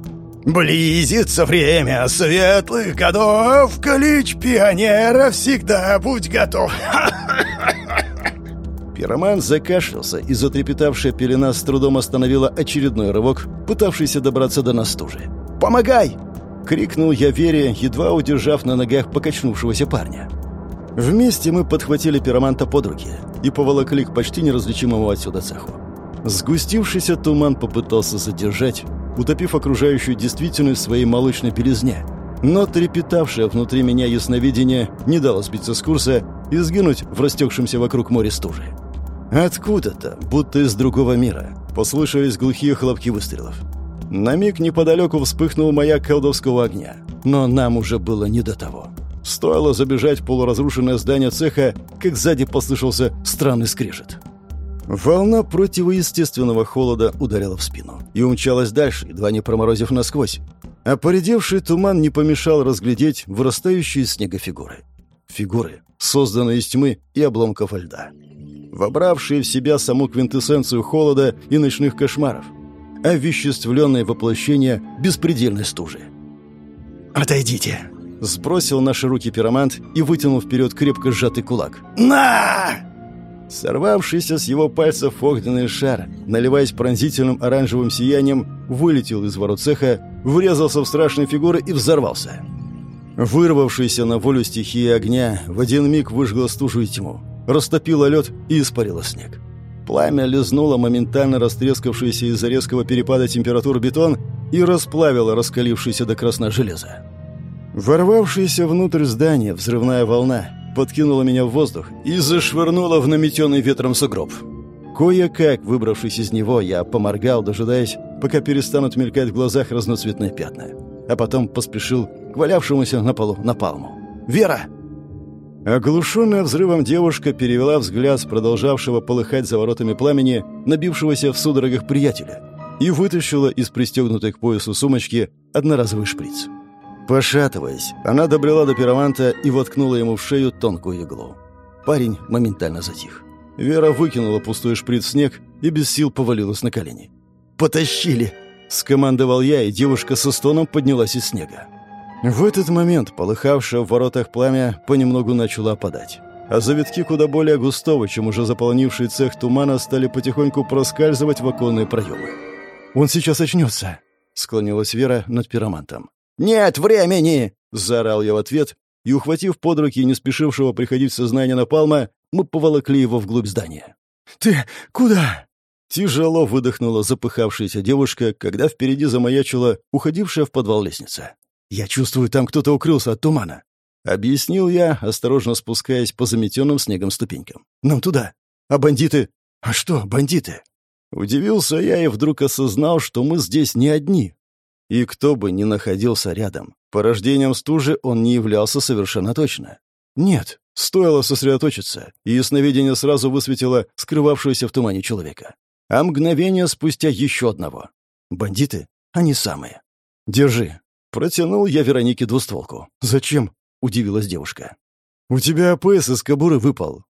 «Близится время светлых годов, клич пионера всегда будь готов!» Пироман закашлялся, и затрепетавшая пелена с трудом остановила очередной рывок, пытавшийся добраться до нас стужи. «Помогай!» крикнул я Вере, едва удержав на ногах покачнувшегося парня. Вместе мы подхватили пироманта под руки и поволокли к почти неразличимому отсюда цеху. Сгустившийся туман попытался задержать, утопив окружающую действительность своей молочной белизне. Но трепетавшее внутри меня ясновидение не дало сбиться с курса и сгинуть в растекшемся вокруг море стужи. Откуда-то, будто из другого мира, послышались глухие хлопки выстрелов. На миг неподалеку вспыхнул маяк колдовского огня. Но нам уже было не до того. Стоило забежать в полуразрушенное здание цеха, как сзади послышался странный скрежет. Волна противоестественного холода ударила в спину и умчалась дальше, едва не проморозив насквозь. А поредевший туман не помешал разглядеть вырастающие из снега фигуры. Фигуры, созданные из тьмы и обломков льда. Вобравшие в себя саму квинтэссенцию холода и ночных кошмаров – овеществленное воплощение беспредельной стужи. «Отойдите!» — сбросил наши руки пиромант и вытянул вперед крепко сжатый кулак. «На!» Сорвавшийся с его пальцев огненный шар, наливаясь пронзительным оранжевым сиянием, вылетел из ворот цеха, врезался в страшные фигуры и взорвался. Вырвавшаяся на волю стихия огня в один миг выжгла стужу и тьму, растопила лед и испарила снег. Пламя лизнуло моментально растрескавшийся из-за резкого перепада температур бетон и расплавило раскалившееся до красна железо. Ворвавшаяся внутрь здания взрывная волна подкинула меня в воздух и зашвырнула в наметенный ветром сугроб. Кое-как, выбравшись из него, я поморгал, дожидаясь, пока перестанут мелькать в глазах разноцветные пятна. А потом поспешил к валявшемуся на полу напалму. «Вера!» Оглушенная взрывом девушка перевела взгляд с продолжавшего полыхать за воротами пламени, набившегося в судорогах приятеля, и вытащила из пристегнутой к поясу сумочки одноразовый шприц. Пошатываясь, она добрела до пироманта и воткнула ему в шею тонкую иглу. Парень моментально затих. Вера выкинула пустой шприц в снег и без сил повалилась на колени. «Потащили!» — скомандовал я, и девушка со стоном поднялась из снега. В этот момент полыхавшее в воротах пламя понемногу начало опадать. А завитки куда более густого, чем уже заполнивший цех тумана, стали потихоньку проскальзывать в оконные проемы. «Он сейчас очнется!» склонилась Вера над пиромантом. «Нет времени!» — заорал я в ответ, и, ухватив под руки не спешившего приходить в сознание Напалма, мы поволокли его вглубь здания. «Ты куда?» Тяжело выдохнула запыхавшаяся девушка, когда впереди замаячила уходившая в подвал лестница. «Я чувствую, там кто-то укрылся от тумана», — объяснил я, осторожно спускаясь по заметенным снегом ступенькам. «Нам туда. А бандиты? А что, бандиты?» Удивился я и вдруг осознал, что мы здесь не одни. И кто бы ни находился рядом, порождением стужи он не являлся совершенно точно. Нет, стоило сосредоточиться, и ясновидение сразу высветило скрывавшегося в тумане человека а мгновение спустя еще одного. Бандиты? Они самые. Держи. Протянул я Веронике двустволку. Зачем? Удивилась девушка. У тебя АПС из кобуры выпал.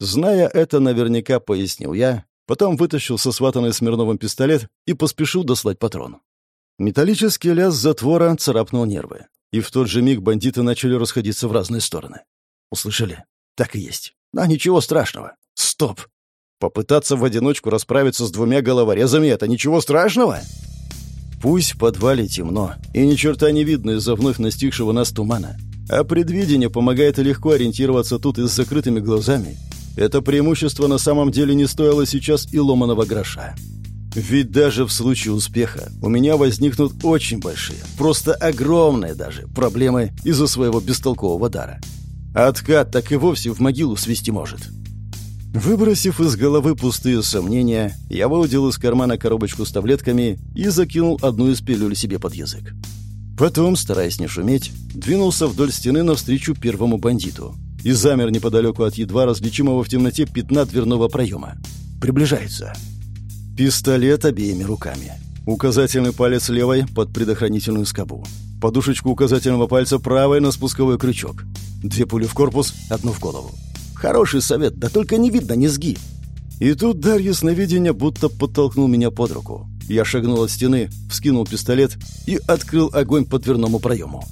Зная это, наверняка пояснил я, потом вытащил со сватанной Смирновым пистолет и поспешил дослать патрон. Металлический лязг затвора царапнул нервы, и в тот же миг бандиты начали расходиться в разные стороны. Услышали? Так и есть. А ничего страшного. Стоп! Попытаться в одиночку расправиться с двумя головорезами — это ничего страшного? Пусть в подвале темно, и ни черта не видно из-за вновь настигшего нас тумана, а предвидение помогает легко ориентироваться тут и с закрытыми глазами. Это преимущество на самом деле не стоило сейчас и ломаного гроша. Ведь даже в случае успеха у меня возникнут очень большие, просто огромные даже, проблемы из-за своего бестолкового дара. Откат так и вовсе в могилу свести может. Выбросив из головы пустые сомнения, я выудил из кармана коробочку с таблетками и закинул одну из пилюль себе под язык. Потом, стараясь не шуметь, двинулся вдоль стены навстречу первому бандиту и замер неподалеку от едва различимого в темноте пятна дверного проема. Приближается. Пистолет обеими руками. Указательный палец левой под предохранительную скобу. Подушечку указательного пальца правой на спусковой крючок. Две пули в корпус, одну в голову. Хороший совет, да только не видно низги. И тут дар ясновидения будто подтолкнул меня под руку. Я шагнул от стены, вскинул пистолет и открыл огонь по дверному проему.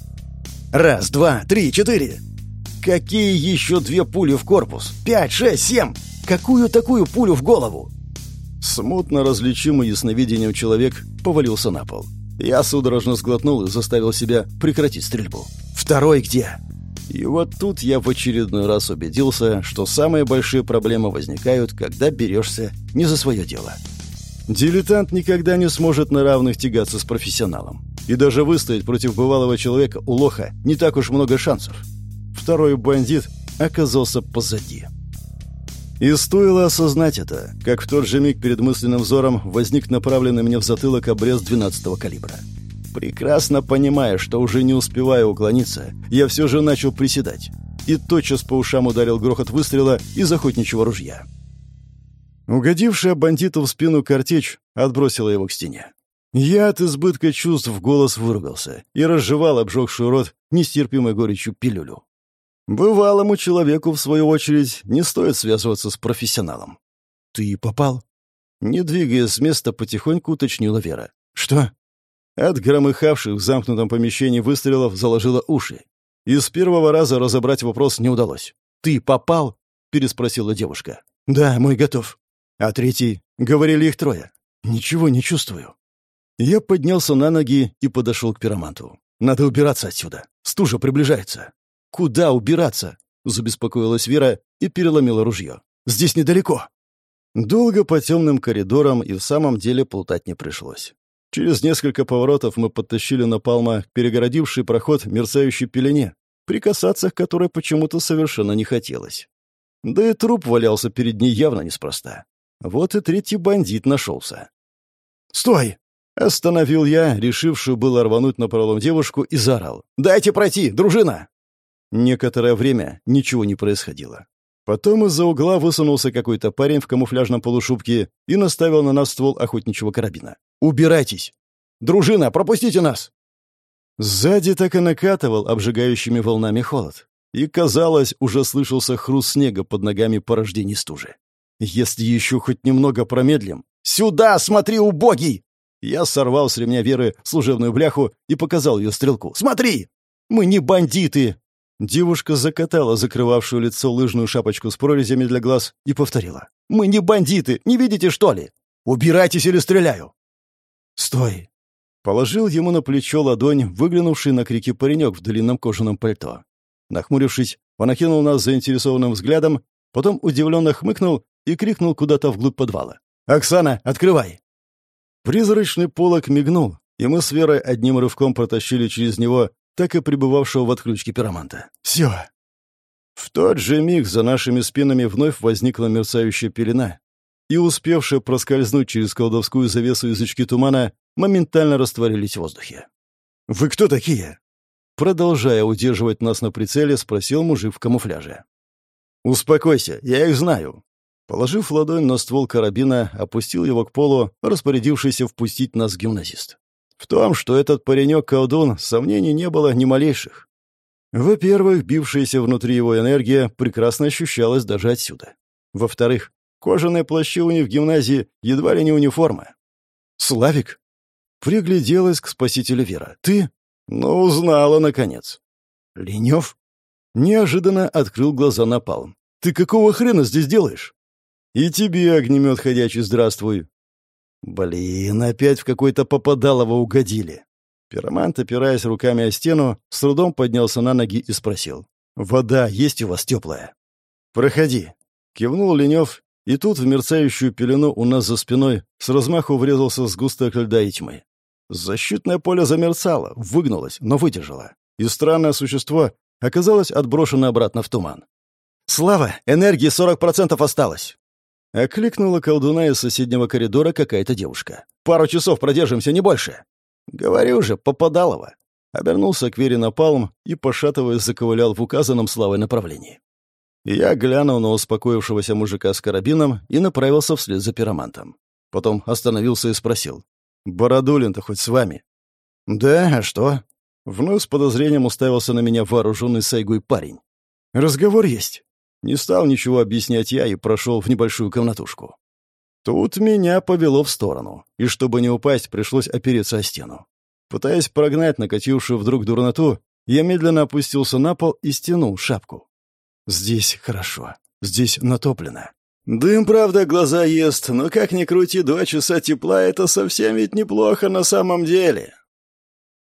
Раз, два, три, четыре. Какие еще две пули в корпус? Пять, шесть, семь. Какую такую пулю в голову? Смутно различимый ясновидением человек повалился на пол. Я судорожно сглотнул и заставил себя прекратить стрельбу. «Второй где?» И вот тут я в очередной раз убедился, что самые большие проблемы возникают, когда берешься не за свое дело. Дилетант никогда не сможет на равных тягаться с профессионалом. И даже выстоять против бывалого человека у лоха не так уж много шансов. Второй бандит оказался позади. И стоило осознать это, как в тот же миг перед мысленным взором возник направленный мне в затылок обрез 12-го калибра. Прекрасно понимая, что уже не успеваю уклониться, я все же начал приседать. И тотчас по ушам ударил грохот выстрела из охотничьего ружья. Угодившая бандиту в спину картечь отбросила его к стене. Я от избытка чувств в голос выругался и разжевал обжегший рот нестерпимой горечью пилюлю. Бывалому человеку, в свою очередь, не стоит связываться с профессионалом. «Ты попал?» Не двигаясь с места, потихоньку уточнила Вера. «Что?» От громыхавших в замкнутом помещении выстрелов заложило уши. И с первого раза разобрать вопрос не удалось. «Ты попал?» — переспросила девушка. «Да, мой готов». «А третий?» — говорили их трое. «Ничего не чувствую». Я поднялся на ноги и подошел к пироманту. «Надо убираться отсюда. Стужа приближается». «Куда убираться?» — забеспокоилась Вера и переломила ружье. «Здесь недалеко». Долго по темным коридорам и в самом деле плутать не пришлось. Через несколько поворотов мы подтащили напалма к перегородивший проход мерцающей пелене, прикасаться к которой почему-то совершенно не хотелось. Да и труп валялся перед ней явно неспроста. Вот и третий бандит нашелся. «Стой!» — остановил я, решившую было рвануть на пролом девушку, и заорал. «Дайте пройти, дружина!» Некоторое время ничего не происходило. Потом из-за угла высунулся какой-то парень в камуфляжном полушубке и наставил на нас ствол охотничьего карабина. «Убирайтесь! Дружина, пропустите нас!» Сзади так и накатывал обжигающими волнами холод. И, казалось, уже слышался хруст снега под ногами порождений стужи. «Если еще хоть немного промедлим...» «Сюда, смотри, убогий!» Я сорвал с ремня Веры служебную бляху и показал ее стрелку. «Смотри! Мы не бандиты!» Девушка закатала закрывавшую лицо лыжную шапочку с прорезями для глаз и повторила. «Мы не бандиты! Не видите, что ли? Убирайтесь или стреляю!» «Стой!» Положил ему на плечо ладонь, выглянувший на крики паренек в длинном кожаном пальто. Нахмурившись, он окинул нас заинтересованным взглядом, потом удивленно хмыкнул и крикнул куда-то вглубь подвала. «Оксана, открывай!» Призрачный полок мигнул, и мы с Верой одним рывком протащили через него так и пребывавшего в отключке пироманта. «Все!» В тот же миг за нашими спинами вновь возникла мерцающая пелена, и успевшие проскользнуть через колдовскую завесу язычки тумана моментально растворились в воздухе. «Вы кто такие?» Продолжая удерживать нас на прицеле, спросил мужик в камуфляже. «Успокойся, я их знаю». Положив ладонь на ствол карабина, опустил его к полу, распорядившийся впустить нас гимназист. В том, что этот паренек-колдун, сомнений не было ни малейших. Во-первых, бившаяся внутри его энергия прекрасно ощущалась даже отсюда. Во-вторых, кожаные плащи у них в гимназии едва ли не униформа. «Славик?» Пригляделась к спасителю Вера. «Ты?» «Ну, узнала, наконец». «Ленев?» Неожиданно открыл глаза на Палм. «Ты какого хрена здесь делаешь?» «И тебе, огнемет ходячий, здравствуй». Блин, опять в какой-то попадалово угодили. Пиромант, опираясь руками о стену, с трудом поднялся на ноги и спросил. «Вода есть у вас теплая?» «Проходи», — кивнул Ленев и тут в мерцающую пелену у нас за спиной с размаху врезался сгусток льда и тьмы. Защитное поле замерцало, выгнулось, но выдержало. И странное существо оказалось отброшено обратно в туман. «Слава! Энергии 40% осталось!» Окликнула колдуна из соседнего коридора какая-то девушка. «Пару часов продержимся, не больше!» «Говорю же, попадалово!» Обернулся к Вере Напалм и, пошатываясь, заковылял в указанном славой направлении. Я глянул на успокоившегося мужика с карабином и направился вслед за пиромантом. Потом остановился и спросил. «Бородулин-то хоть с вами?» «Да, а что?» Вновь с подозрением уставился на меня вооруженный сайгой парень. «Разговор есть». Не стал ничего объяснять я и прошел в небольшую комнатушку. Тут меня повело в сторону, и чтобы не упасть, пришлось опереться о стену. Пытаясь прогнать накатившую вдруг дурноту, я медленно опустился на пол и стянул шапку. Здесь хорошо. Здесь натоплено. Дым, правда, глаза ест, но как ни крути, два часа тепла — это совсем ведь неплохо на самом деле.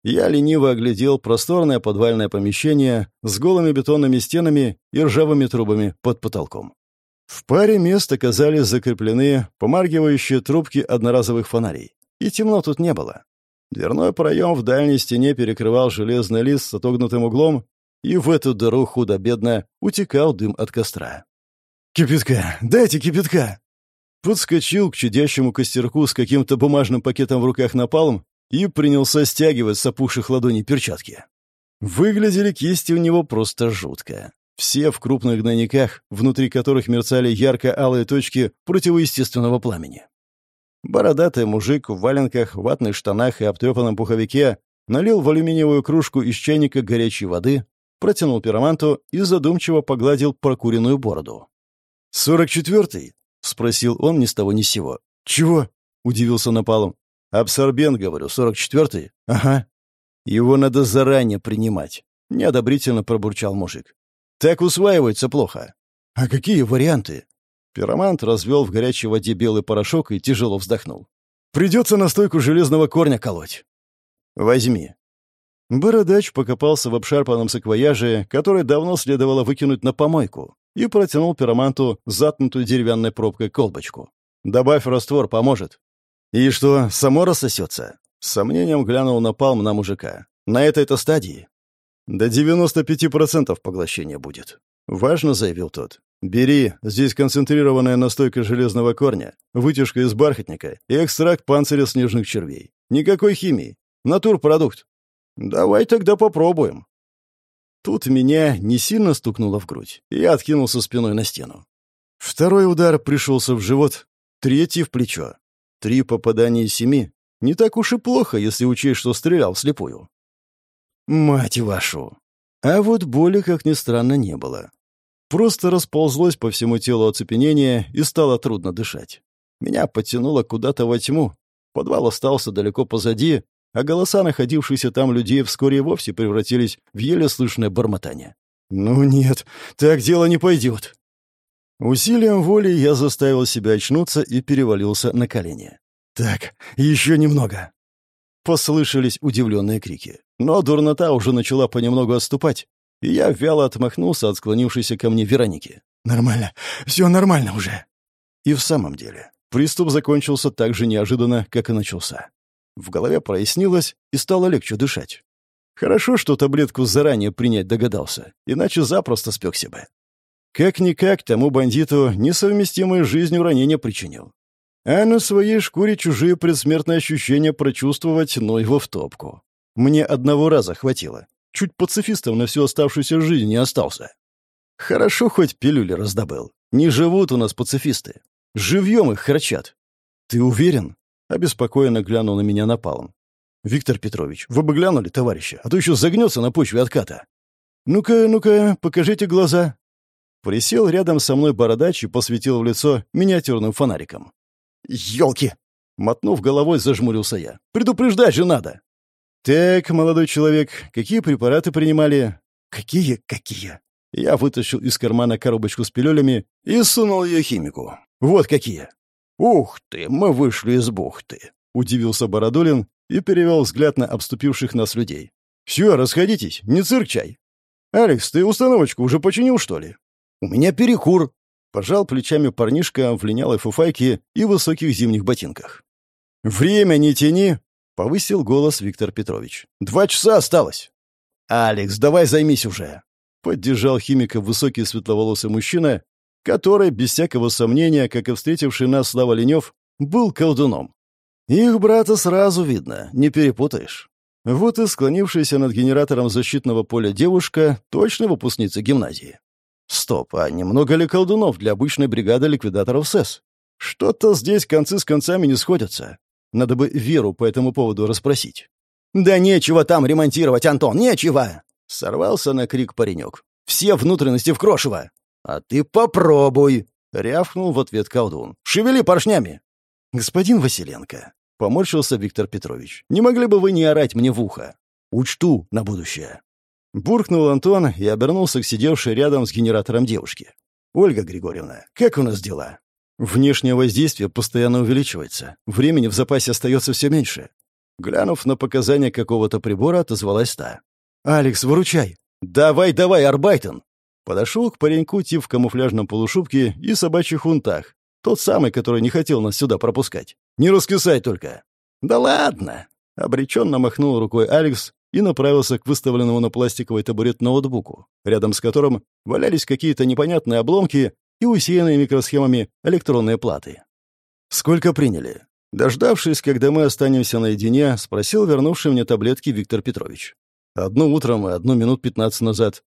Я лениво оглядел просторное подвальное помещение с голыми бетонными стенами и ржавыми трубами под потолком. В паре мест оказались закреплены помаргивающие трубки одноразовых фонарей, и темно тут не было. Дверной проем в дальней стене перекрывал железный лист с отогнутым углом, и в эту дыру худо-бедно утекал дым от костра. «Кипятка! Дайте кипятка!» Подскочил к чудящему костерку с каким-то бумажным пакетом в руках напалм и принялся стягивать с опухших ладоней перчатки. Выглядели кисти у него просто жутко. Все в крупных гнойниках, внутри которых мерцали ярко-алые точки противоестественного пламени. Бородатый мужик в валенках, ватных штанах и обтрепанном пуховике налил в алюминиевую кружку из чайника горячей воды, протянул пироманту и задумчиво погладил прокуренную бороду. «Сорок четвертый?» — спросил он ни с того ни с сего. «Чего?» — удивился Напалом. «Абсорбент, говорю, сорок четвертый?» «Ага». «Его надо заранее принимать», — неодобрительно пробурчал мужик. «Так усваивается плохо». «А какие варианты?» Пиромант развел в горячей воде белый порошок и тяжело вздохнул. «Придется настойку железного корня колоть». «Возьми», Бородач покопался в обшарпанном саквояже, который давно следовало выкинуть на помойку, и протянул пироманту затнутую деревянной пробкой колбочку. «Добавь раствор, поможет». «И что, само рассосется?» С сомнением глянул на палм на мужика. «На этой-то стадии?» «До 95% поглощения будет», — важно заявил тот. «Бери, здесь концентрированная настойка железного корня, вытяжка из бархатника и экстракт панциря снежных червей. Никакой химии. Натурпродукт. «Давай тогда попробуем». Тут меня не сильно стукнуло в грудь, я откинулся спиной на стену. Второй удар пришелся в живот, третий — в плечо. Три попадания из семи. Не так уж и плохо, если учесть, что стрелял вслепую. Мать вашу! А вот боли, как ни странно, не было. Просто расползлось по всему телу оцепенение, и стало трудно дышать. Меня потянуло куда-то во тьму. Подвал остался далеко позади, а голоса находившихся там людей вскоре вовсе превратились в еле слышное бормотание. «Ну нет, так дело не пойдет». Усилием воли я заставил себя очнуться и перевалился на колени. «Так, еще немного». Послышались удивленные крики. Но дурнота уже начала понемногу отступать, и я вяло отмахнулся от склонившейся ко мне Вероники. «Нормально. Все нормально уже». И в самом деле, приступ закончился так же неожиданно, как и начался. В голове прояснилось и стало легче дышать. Хорошо, что таблетку заранее принять догадался, иначе запросто спекся бы. Как-никак тому бандиту несовместимое с жизнью ранение причинил. А на своей шкуре чужие предсмертные ощущения прочувствовать, но его в топку. Мне одного раза хватило. Чуть пацифистом на всю оставшуюся жизнь не остался. Хорошо хоть пилюли раздобыл. Не живут у нас пацифисты. Живьем их харчат. Ты уверен? Обеспокоенно глянул на меня напалом. «Виктор Петрович, вы бы глянули, товарища, а то еще загнется на почве отката». «Ну-ка, ну-ка, покажите глаза». Присел рядом со мной бородач и посветил в лицо миниатюрным фонариком. «Елки!» — мотнув головой, зажмурился я. «Предупреждать же надо!» «Так, молодой человек, какие препараты принимали?» «Какие? Какие?» Я вытащил из кармана коробочку с пилюлями и сунул ее химику. «Вот какие!» «Ух ты, мы вышли из бухты!» — удивился Бородулин и перевел взгляд на обступивших нас людей. «Все, расходитесь, не цирк чай!» «Алекс, ты установочку уже починил, что ли?» «У меня перекур!» — пожал плечами парнишка в линялой фуфайке и высоких зимних ботинках. «Время не тяни!» — повысил голос Виктор Петрович. «Два часа осталось!» «Алекс, давай займись уже!» Поддержал химика высокий светловолосый мужчина который, без всякого сомнения, как и встретивший нас Слава Ленев, был колдуном. Их брата сразу видно, не перепутаешь. Вот и склонившаяся над генератором защитного поля девушка точно выпускница гимназии. Стоп, а немного ли колдунов для обычной бригады ликвидаторов СЭС? Что-то здесь концы с концами не сходятся. Надо бы Веру по этому поводу расспросить. «Да нечего там ремонтировать, Антон, нечего!» Сорвался на крик паренек. «Все внутренности в крошево! «А ты попробуй!» — рявкнул в ответ колдун. «Шевели поршнями!» «Господин Василенко», — поморщился Виктор Петрович, «не могли бы вы не орать мне в ухо? Учту на будущее». Буркнул Антон и обернулся к сидевшей рядом с генератором девушке. «Ольга Григорьевна, как у нас дела?» «Внешнее воздействие постоянно увеличивается. Времени в запасе остается все меньше». Глянув на показания какого-то прибора, отозвалась та. «Алекс, выручай!» «Давай, давай, Арбайтон!» Подошел к пареньку тип в камуфляжном полушубке и собачьих унтах. Тот самый, который не хотел нас сюда пропускать. Не раскисай только. Да ладно. Обреченно махнул рукой Алекс и направился к выставленному на пластиковый табурет ноутбуку, рядом с которым валялись какие-то непонятные обломки и усеянные микросхемами электронные платы. «Сколько приняли?» Дождавшись, когда мы останемся наедине, спросил вернувший мне таблетки Виктор Петрович. Одну утром и одну минут пятнадцать назад.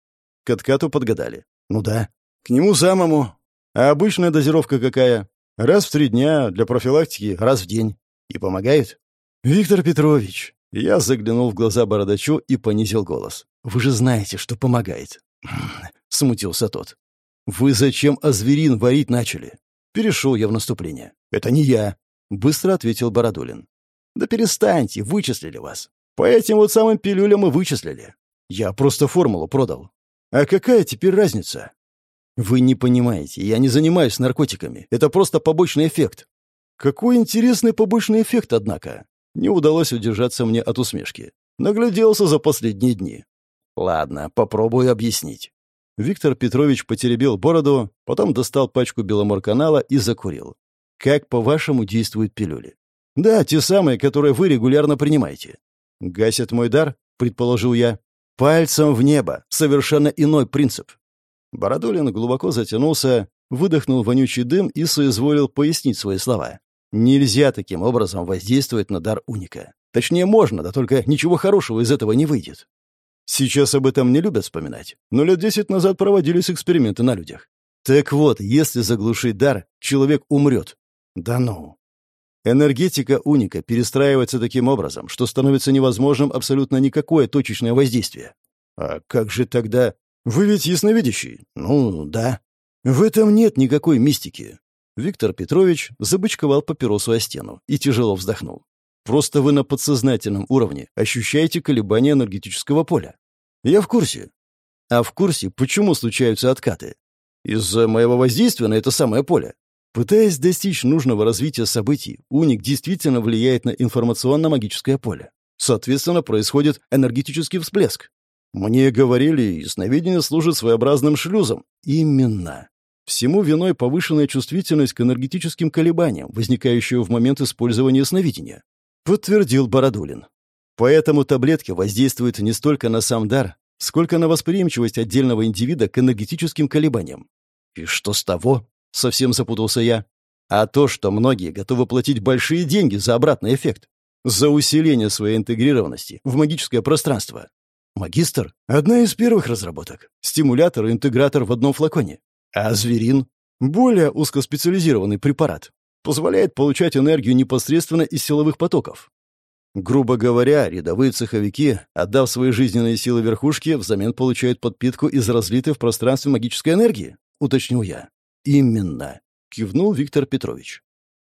К откату подгадали. Ну да. К нему самому. А обычная дозировка какая? Раз в три дня, для профилактики раз в день. И помогает? Виктор Петрович. Я заглянул в глаза бородачу и понизил голос. Вы же знаете, что помогает. Смутился тот. Вы зачем озверин варить начали? Перешел я в наступление. Это не я. Быстро ответил Бородулин. Да перестаньте, вычислили вас. По этим вот самым пилюлям мы вычислили. Я просто формулу продал. А какая теперь разница? Вы не понимаете, я не занимаюсь наркотиками. Это просто побочный эффект. Какой интересный побочный эффект, однако. Не удалось удержаться мне от усмешки. Нагляделся за последние дни. Ладно, попробую объяснить. Виктор Петрович потеребил бороду, потом достал пачку Беломорканала и закурил. Как, по-вашему, действуют пилюли? Да, те самые, которые вы регулярно принимаете. Гасят мой дар, предположил я. Пальцем в небо. Совершенно иной принцип. Бородулин глубоко затянулся, выдохнул вонючий дым и соизволил пояснить свои слова. Нельзя таким образом воздействовать на дар уника. Точнее, можно, да только ничего хорошего из этого не выйдет. Сейчас об этом не любят вспоминать, но лет десять назад проводились эксперименты на людях. Так вот, если заглушить дар, человек умрет. Да ну. Энергетика уника перестраивается таким образом, что становится невозможным абсолютно никакое точечное воздействие. А как же тогда... Вы ведь ясновидящий? Ну, да. В этом нет никакой мистики. Виктор Петрович забычковал папиросу о стену и тяжело вздохнул. Просто вы на подсознательном уровне ощущаете колебания энергетического поля. Я в курсе. А в курсе, почему случаются откаты? Из-за моего воздействия на это самое поле. Пытаясь достичь нужного развития событий, уник действительно влияет на информационно-магическое поле. Соответственно, происходит энергетический всплеск. Мне говорили, сновидение служит своеобразным шлюзом. Именно. Всему виной повышенная чувствительность к энергетическим колебаниям, возникающую в момент использования сновидения. Подтвердил Бородулин. Поэтому таблетки воздействуют не столько на сам дар, сколько на восприимчивость отдельного индивида к энергетическим колебаниям. И что с того? Совсем запутался я. А то, что многие готовы платить большие деньги за обратный эффект, за усиление своей интегрированности в магическое пространство. Магистр — одна из первых разработок. Стимулятор и интегратор в одном флаконе. А зверин — более узкоспециализированный препарат. Позволяет получать энергию непосредственно из силовых потоков. Грубо говоря, рядовые цеховики, отдав свои жизненные силы верхушке, взамен получают подпитку из разлитой в пространстве магической энергии, уточнил я. Именно, кивнул Виктор Петрович.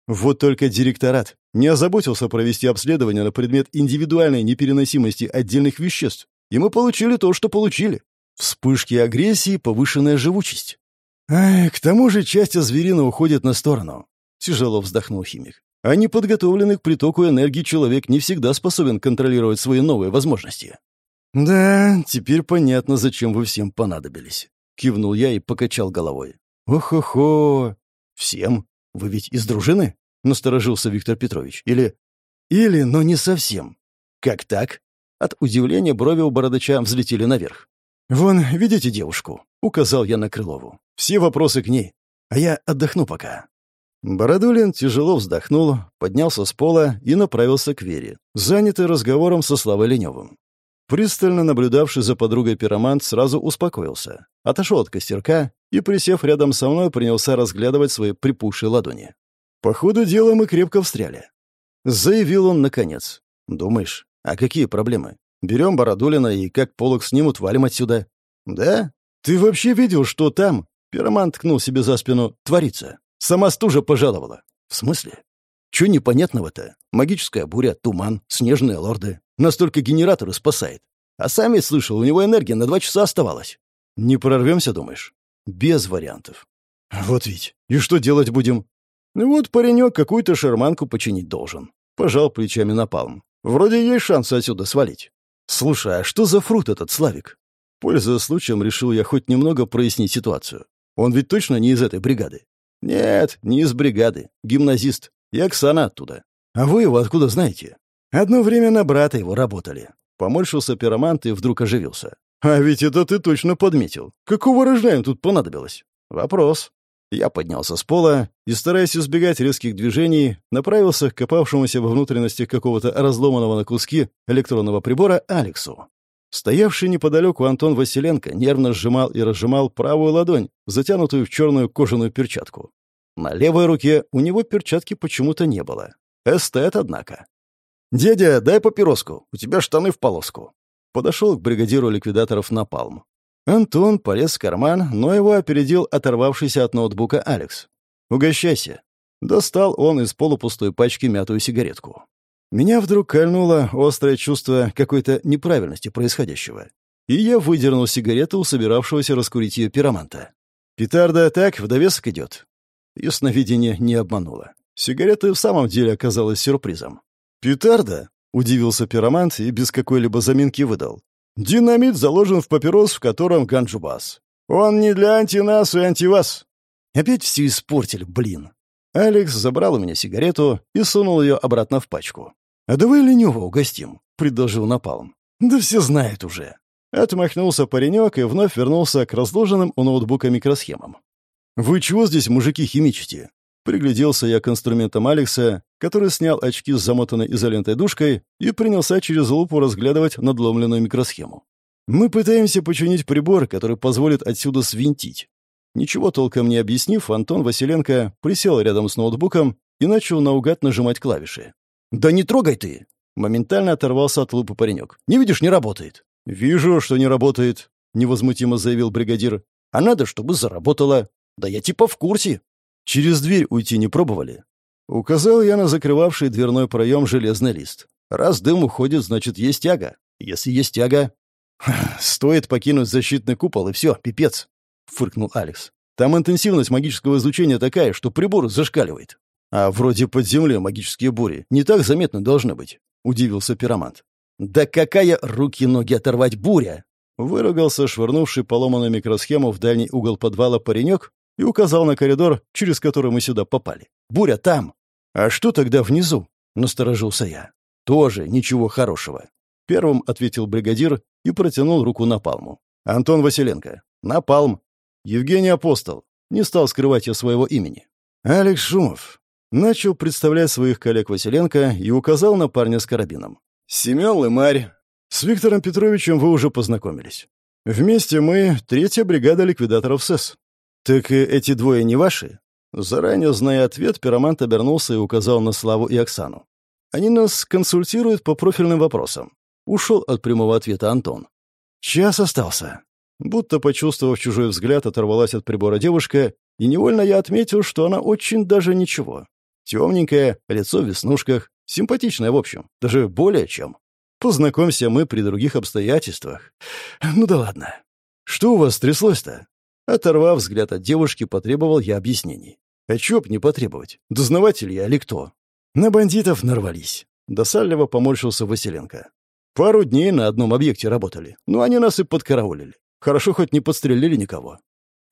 Вот только директорат не озаботился провести обследование на предмет индивидуальной непереносимости отдельных веществ и мы получили то, что получили. Вспышки агрессии, повышенная живучесть. К тому же часть зверина уходит на сторону. Тяжело вздохнул химик. А неподготовленный к притоку энергии человек не всегда способен контролировать свои новые возможности. «Да, теперь понятно, зачем вы всем понадобились», — кивнул я и покачал головой. «Ох-хо-хо! Всем? Вы ведь из дружины?» — насторожился Виктор Петрович. «Или...» «Или, но не совсем». «Как так?» От удивления брови у бородача взлетели наверх. «Вон, видите девушку?» — указал я на Крылову. «Все вопросы к ней. А я отдохну пока». Бородулин тяжело вздохнул, поднялся с пола и направился к Вере, занятый разговором со Славой Леневым. Пристально наблюдавший за подругой пиромант сразу успокоился, отошел от костерка и, присев рядом со мной, принялся разглядывать свои припухшие ладони. «По ходу дела мы крепко встряли». Заявил он наконец. «Думаешь, а какие проблемы? Берем Бородулина и как полок снимут, валим отсюда. Да? Ты вообще видел, что там? Пироман ткнул себе за спину. Творится. Сама стужа пожаловала. В смысле? Че непонятного-то? Магическая буря, туман, снежные лорды. Настолько генераторы спасает. А сами слышал, у него энергия на два часа оставалась. Не прорвемся, думаешь? Без вариантов. Вот ведь. И что делать будем? Ну вот паренек какую-то шарманку починить должен. Пожал плечами напалм. Вроде есть шансы отсюда свалить. Слушай, а что за фрукт этот, Славик? Пользуясь случаем, решил я хоть немного прояснить ситуацию. Он ведь точно не из этой бригады? Нет, не из бригады. Гимназист. И Оксана оттуда. А вы его откуда знаете? Одно время на брата его работали. Поморщился пиромант и вдруг оживился. А ведь это ты точно подметил. Какого рожна им тут понадобилось? Вопрос. Я поднялся с пола и, стараясь избегать резких движений, направился к копавшемуся во внутренностях какого-то разломанного на куски электронного прибора Алексу. Стоявший неподалеку Антон Василенко нервно сжимал и разжимал правую ладонь, затянутую в черную кожаную перчатку. На левой руке у него перчатки почему-то не было. Эстет, однако. «Дядя, дай папироску, у тебя штаны в полоску». Подошел к бригадиру ликвидаторов Напалм. Антон полез в карман, но его опередил оторвавшийся от ноутбука Алекс. «Угощайся». Достал он из полупустой пачки мятую сигаретку. Меня вдруг кольнуло острое чувство какой-то неправильности происходящего. И я выдернул сигарету у собиравшегося раскурить ее пироманта. Петарда так в довесок идет. Ясновидение не обмануло. Сигарета в самом деле оказалась сюрпризом. «Петарда?» — удивился пиромант и без какой-либо заминки выдал. Динамит заложен в папирос, в котором ганджубас. Он не для антинас и антивас. Опять все испортили, блин. Алекс забрал у меня сигарету и сунул ее обратно в пачку. «А давай ленива угостим», — предложил Напалм. «Да все знают уже». Отмахнулся паренек и вновь вернулся к разложенным у ноутбука микросхемам. «Вы чего здесь, мужики, химичите?» Пригляделся я к инструментам Алекса, который снял очки с замотанной изолентой душкой и принялся через лупу разглядывать надломленную микросхему. «Мы пытаемся починить прибор, который позволит отсюда свинтить». Ничего толком не объяснив, Антон Василенко присел рядом с ноутбуком и начал наугад нажимать клавиши. «Да не трогай ты!» Моментально оторвался от лупы паренек. «Не видишь, не работает». «Вижу, что не работает», — невозмутимо заявил бригадир. «А надо, чтобы заработало. Да я типа в курсе». «Через дверь уйти не пробовали?» Указал я на закрывавший дверной проем железный лист. «Раз дым уходит, значит, есть тяга. Если есть тяга...» «Стоит покинуть защитный купол, и все, пипец», — фыркнул Алекс. «Там интенсивность магического излучения такая, что прибор зашкаливает. А вроде под землей магические бури не так заметны должны быть», — удивился пиромант. «Да какая руки-ноги оторвать буря!» Выругался швырнувший поломанную микросхему в дальний угол подвала паренек и указал на коридор, через который мы сюда попали. «Буря там!» «А что тогда внизу?» — насторожился я. «Тоже ничего хорошего». Первым ответил бригадир и протянул руку на палму. «Антон Василенко. Напалм. Евгений Апостол. Не стал скрывать я своего имени. Алекс Шумов. Начал представлять своих коллег Василенко и указал на парня с карабином. Семен Лымарь. С Виктором Петровичем вы уже познакомились. Вместе мы — третья бригада ликвидаторов СЭС. Так эти двое не ваши? Заранее зная ответ, пиромант обернулся и указал на Славу и Оксану. Они нас консультируют по профильным вопросам. Ушел от прямого ответа Антон. Час остался. Будто почувствовав чужой взгляд, оторвалась от прибора девушка, и невольно я отметил, что она очень даже ничего. Темненькая, лицо в веснушках, симпатичная в общем, даже более чем. Познакомься мы при других обстоятельствах. Ну да ладно. Что у вас тряслось-то? Оторвав взгляд от девушки, потребовал я объяснений. А чё б не потребовать? Дознаватель я или кто? На бандитов нарвались. Досадливо поморщился Василенко. Пару дней на одном объекте работали, но они нас и подкараулили. Хорошо хоть не подстрелили никого.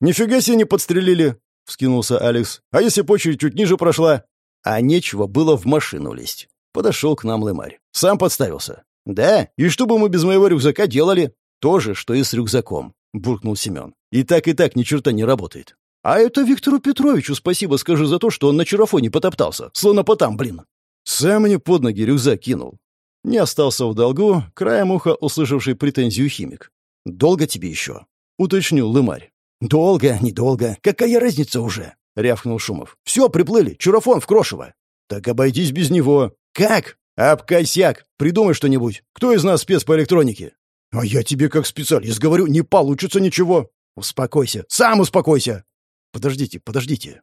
«Нифига себе не подстрелили!» — вскинулся Алекс. «А если почерь чуть ниже прошла?» А нечего было в машину лезть. Подошел к нам Лымарь. Сам подставился. «Да? И что бы мы без моего рюкзака делали?» «То же, что и с рюкзаком», — буркнул Семен. «И так, и так ни черта не работает». «А это Виктору Петровичу спасибо скажи за то, что он на чарафоне потоптался. Слонопотам, блин». Сам мне под ноги рюкзак кинул. Не остался в долгу, краем уха услышавший претензию химик. «Долго тебе еще?» — уточнил Лымарь. «Долго, недолго. Какая разница уже?» — рявкнул Шумов. «Все, приплыли. Чурафон в Крошево». «Так обойдись без него». «Как?» «Об косяк! Придумай что-нибудь! Кто из нас спец по электронике?» «А я тебе как специалист говорю, не получится ничего!» «Успокойся! Сам успокойся!» «Подождите, подождите!»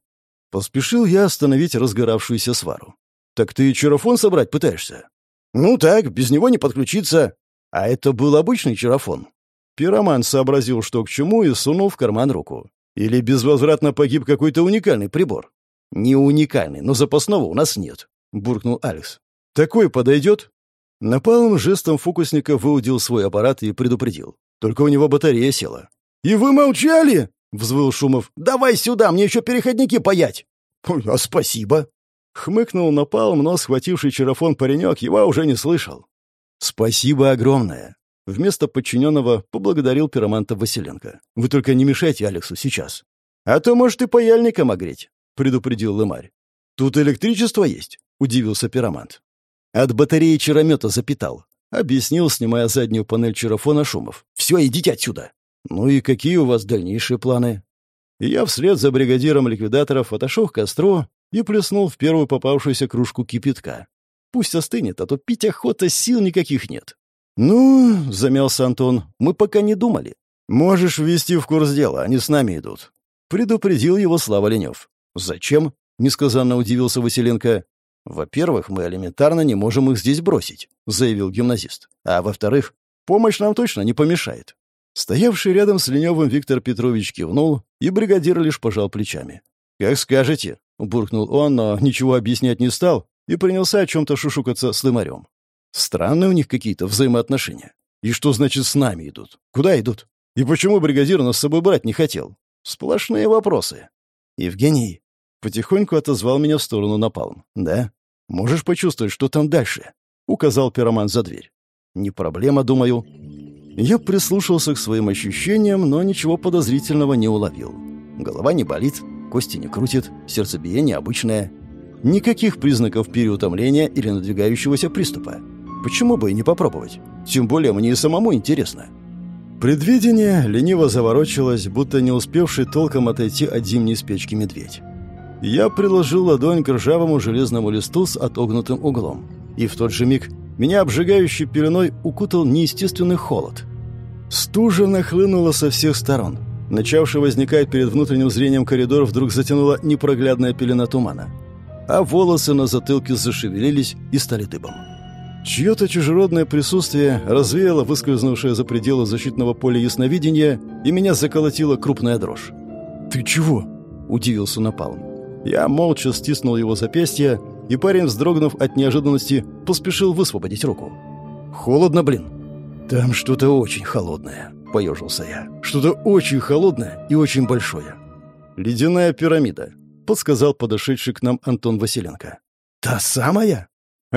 Поспешил я остановить разгоравшуюся свару. «Так ты чарафон собрать пытаешься?» «Ну так, без него не подключиться!» А это был обычный чарафон. Пироман сообразил, что к чему, и сунул в карман руку. Или безвозвратно погиб какой-то уникальный прибор. «Не уникальный, но запасного у нас нет», — буркнул Алекс. «Такой подойдет?» Напалм жестом фокусника выудил свой аппарат и предупредил. Только у него батарея села. «И вы молчали?» — взвыл Шумов. «Давай сюда, мне еще переходники паять!» «А спасибо!» Хмыкнул Напалм, но схвативший чарафон паренек его уже не слышал. «Спасибо огромное!» Вместо подчиненного поблагодарил пироманта Василенко. «Вы только не мешайте Алексу сейчас». «А то, может, и паяльником огреть», — предупредил Лымарь. «Тут электричество есть», — удивился пиромант. От батареи чаромета запитал. Объяснил, снимая заднюю панель чарофона Шумов. «Все, идите отсюда!» «Ну и какие у вас дальнейшие планы?» Я вслед за бригадиром ликвидаторов отошел к костру и плеснул в первую попавшуюся кружку кипятка. Пусть остынет, а то пить охота, сил никаких нет. «Ну, — замялся Антон, — мы пока не думали. Можешь ввести в курс дела, они с нами идут». Предупредил его Слава Ленев. «Зачем?» — несказанно удивился Василенко. «Во-первых, мы элементарно не можем их здесь бросить», — заявил гимназист. «А во-вторых, помощь нам точно не помешает». Стоявший рядом с Леневым Виктор Петрович кивнул, и бригадир лишь пожал плечами. «Как скажете», — буркнул он, но ничего объяснять не стал и принялся о чем-то шушукаться с лымарем. Странные у них какие-то взаимоотношения. И что значит с нами идут? Куда идут? И почему бригадир нас с собой брать не хотел? Сплошные вопросы. Евгений потихоньку отозвал меня в сторону напалм. Да? Можешь почувствовать, что там дальше?» — указал пироман за дверь. «Не проблема, думаю». Я прислушался к своим ощущениям, но ничего подозрительного не уловил. Голова не болит, кости не крутит, сердцебиение обычное. Никаких признаков переутомления или надвигающегося приступа. Почему бы и не попробовать? Тем более мне и самому интересно. Предвидение лениво заворочилось, будто не успевший толком отойти от зимней спечки медведь. Я приложил ладонь к ржавому железному листу с отогнутым углом. И в тот же миг меня обжигающей пеленой укутал неестественный холод. Стужа нахлынула со всех сторон. Начавший возникать перед внутренним зрением коридор вдруг затянула непроглядная пелена тумана. А волосы на затылке зашевелились и стали дыбом. Чье-то чужеродное присутствие развеяло выскользнувшее за пределы защитного поля ясновидения, и меня заколотила крупная дрожь. «Ты чего?» — удивился Напалм. Я молча стиснул его запястье, и парень, вздрогнув от неожиданности, поспешил высвободить руку. Холодно, блин. Там что-то очень холодное, поежился я. Что-то очень холодное и очень большое. Ледяная пирамида, подсказал подошедший к нам Антон Василенко. Та самая?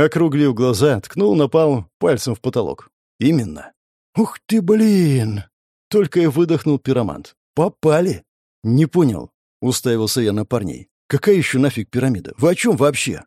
Округлив глаза, ткнул на пал пальцем в потолок. Именно. Ух ты, блин! Только и выдохнул пиромант. Попали. Не понял. Уставился я на парней. Какая еще нафиг пирамида? Вы о чем вообще?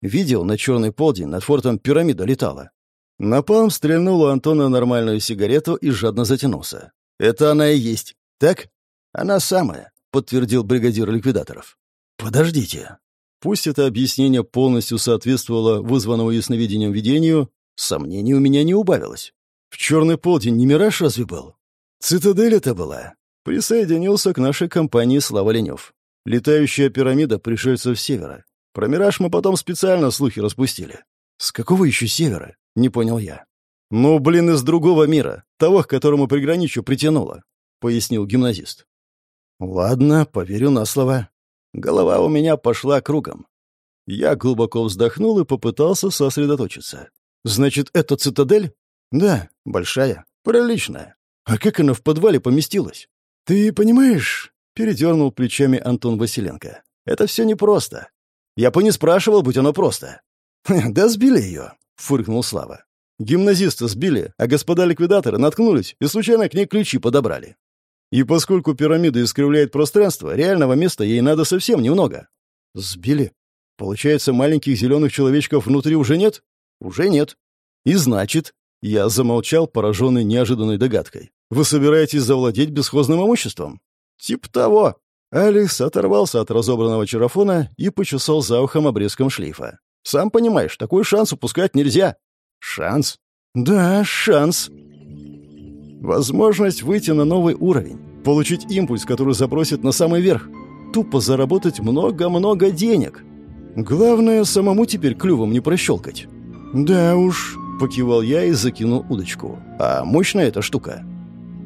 Видел, на черный полдень над фортом пирамида летала. Напалм стрельнул у Антона нормальную сигарету и жадно затянулся. «Это она и есть. Так?» «Она самая», — подтвердил бригадир ликвидаторов. «Подождите». Пусть это объяснение полностью соответствовало вызванному ясновидением видению, сомнений у меня не убавилось. В черный полдень не мираж разве был? Цитадель это была. Присоединился к нашей компании Слава Ленев. Летающая пирамида пришельцев севера. Про мираж мы потом специально слухи распустили. С какого еще севера? Не понял я. Ну, блин, из другого мира. Того, к которому приграничу притянуло. Пояснил гимназист. Ладно, поверю на слово. Голова у меня пошла кругом. Я глубоко вздохнул и попытался сосредоточиться. Значит, это цитадель? Да, большая, приличная. А как она в подвале поместилась? Ты понимаешь, передернул плечами Антон Василенко. Это все непросто. Я бы не спрашивал, будь оно просто. Да сбили ее, фыркнул Слава. Гимназиста сбили, а господа ликвидаторы наткнулись и случайно к ней ключи подобрали. И поскольку пирамида искривляет пространство, реального места ей надо совсем немного. Сбили? Получается, маленьких зеленых человечков внутри уже нет? Уже нет. И значит, я замолчал, пораженный неожиданной догадкой. «Вы собираетесь завладеть бесхозным имуществом?» «Тип того». Алекс оторвался от разобранного чарафона и почесал за ухом обрезком шлейфа. «Сам понимаешь, такой шанс упускать нельзя». «Шанс?» «Да, шанс». Возможность выйти на новый уровень, получить импульс, который забросит на самый верх, тупо заработать много-много денег. Главное, самому теперь клювом не прощелкать. Да уж, Покивал я и закинул удочку. А мощная эта штука.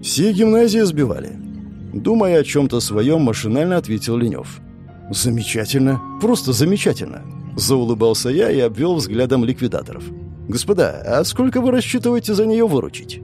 Все гимназии сбивали. Думая о чем-то своем, машинально ответил Ленев. «Замечательно. Просто замечательно». Заулыбался я и обвел взглядом ликвидаторов. «Господа, а сколько вы рассчитываете за нее выручить?»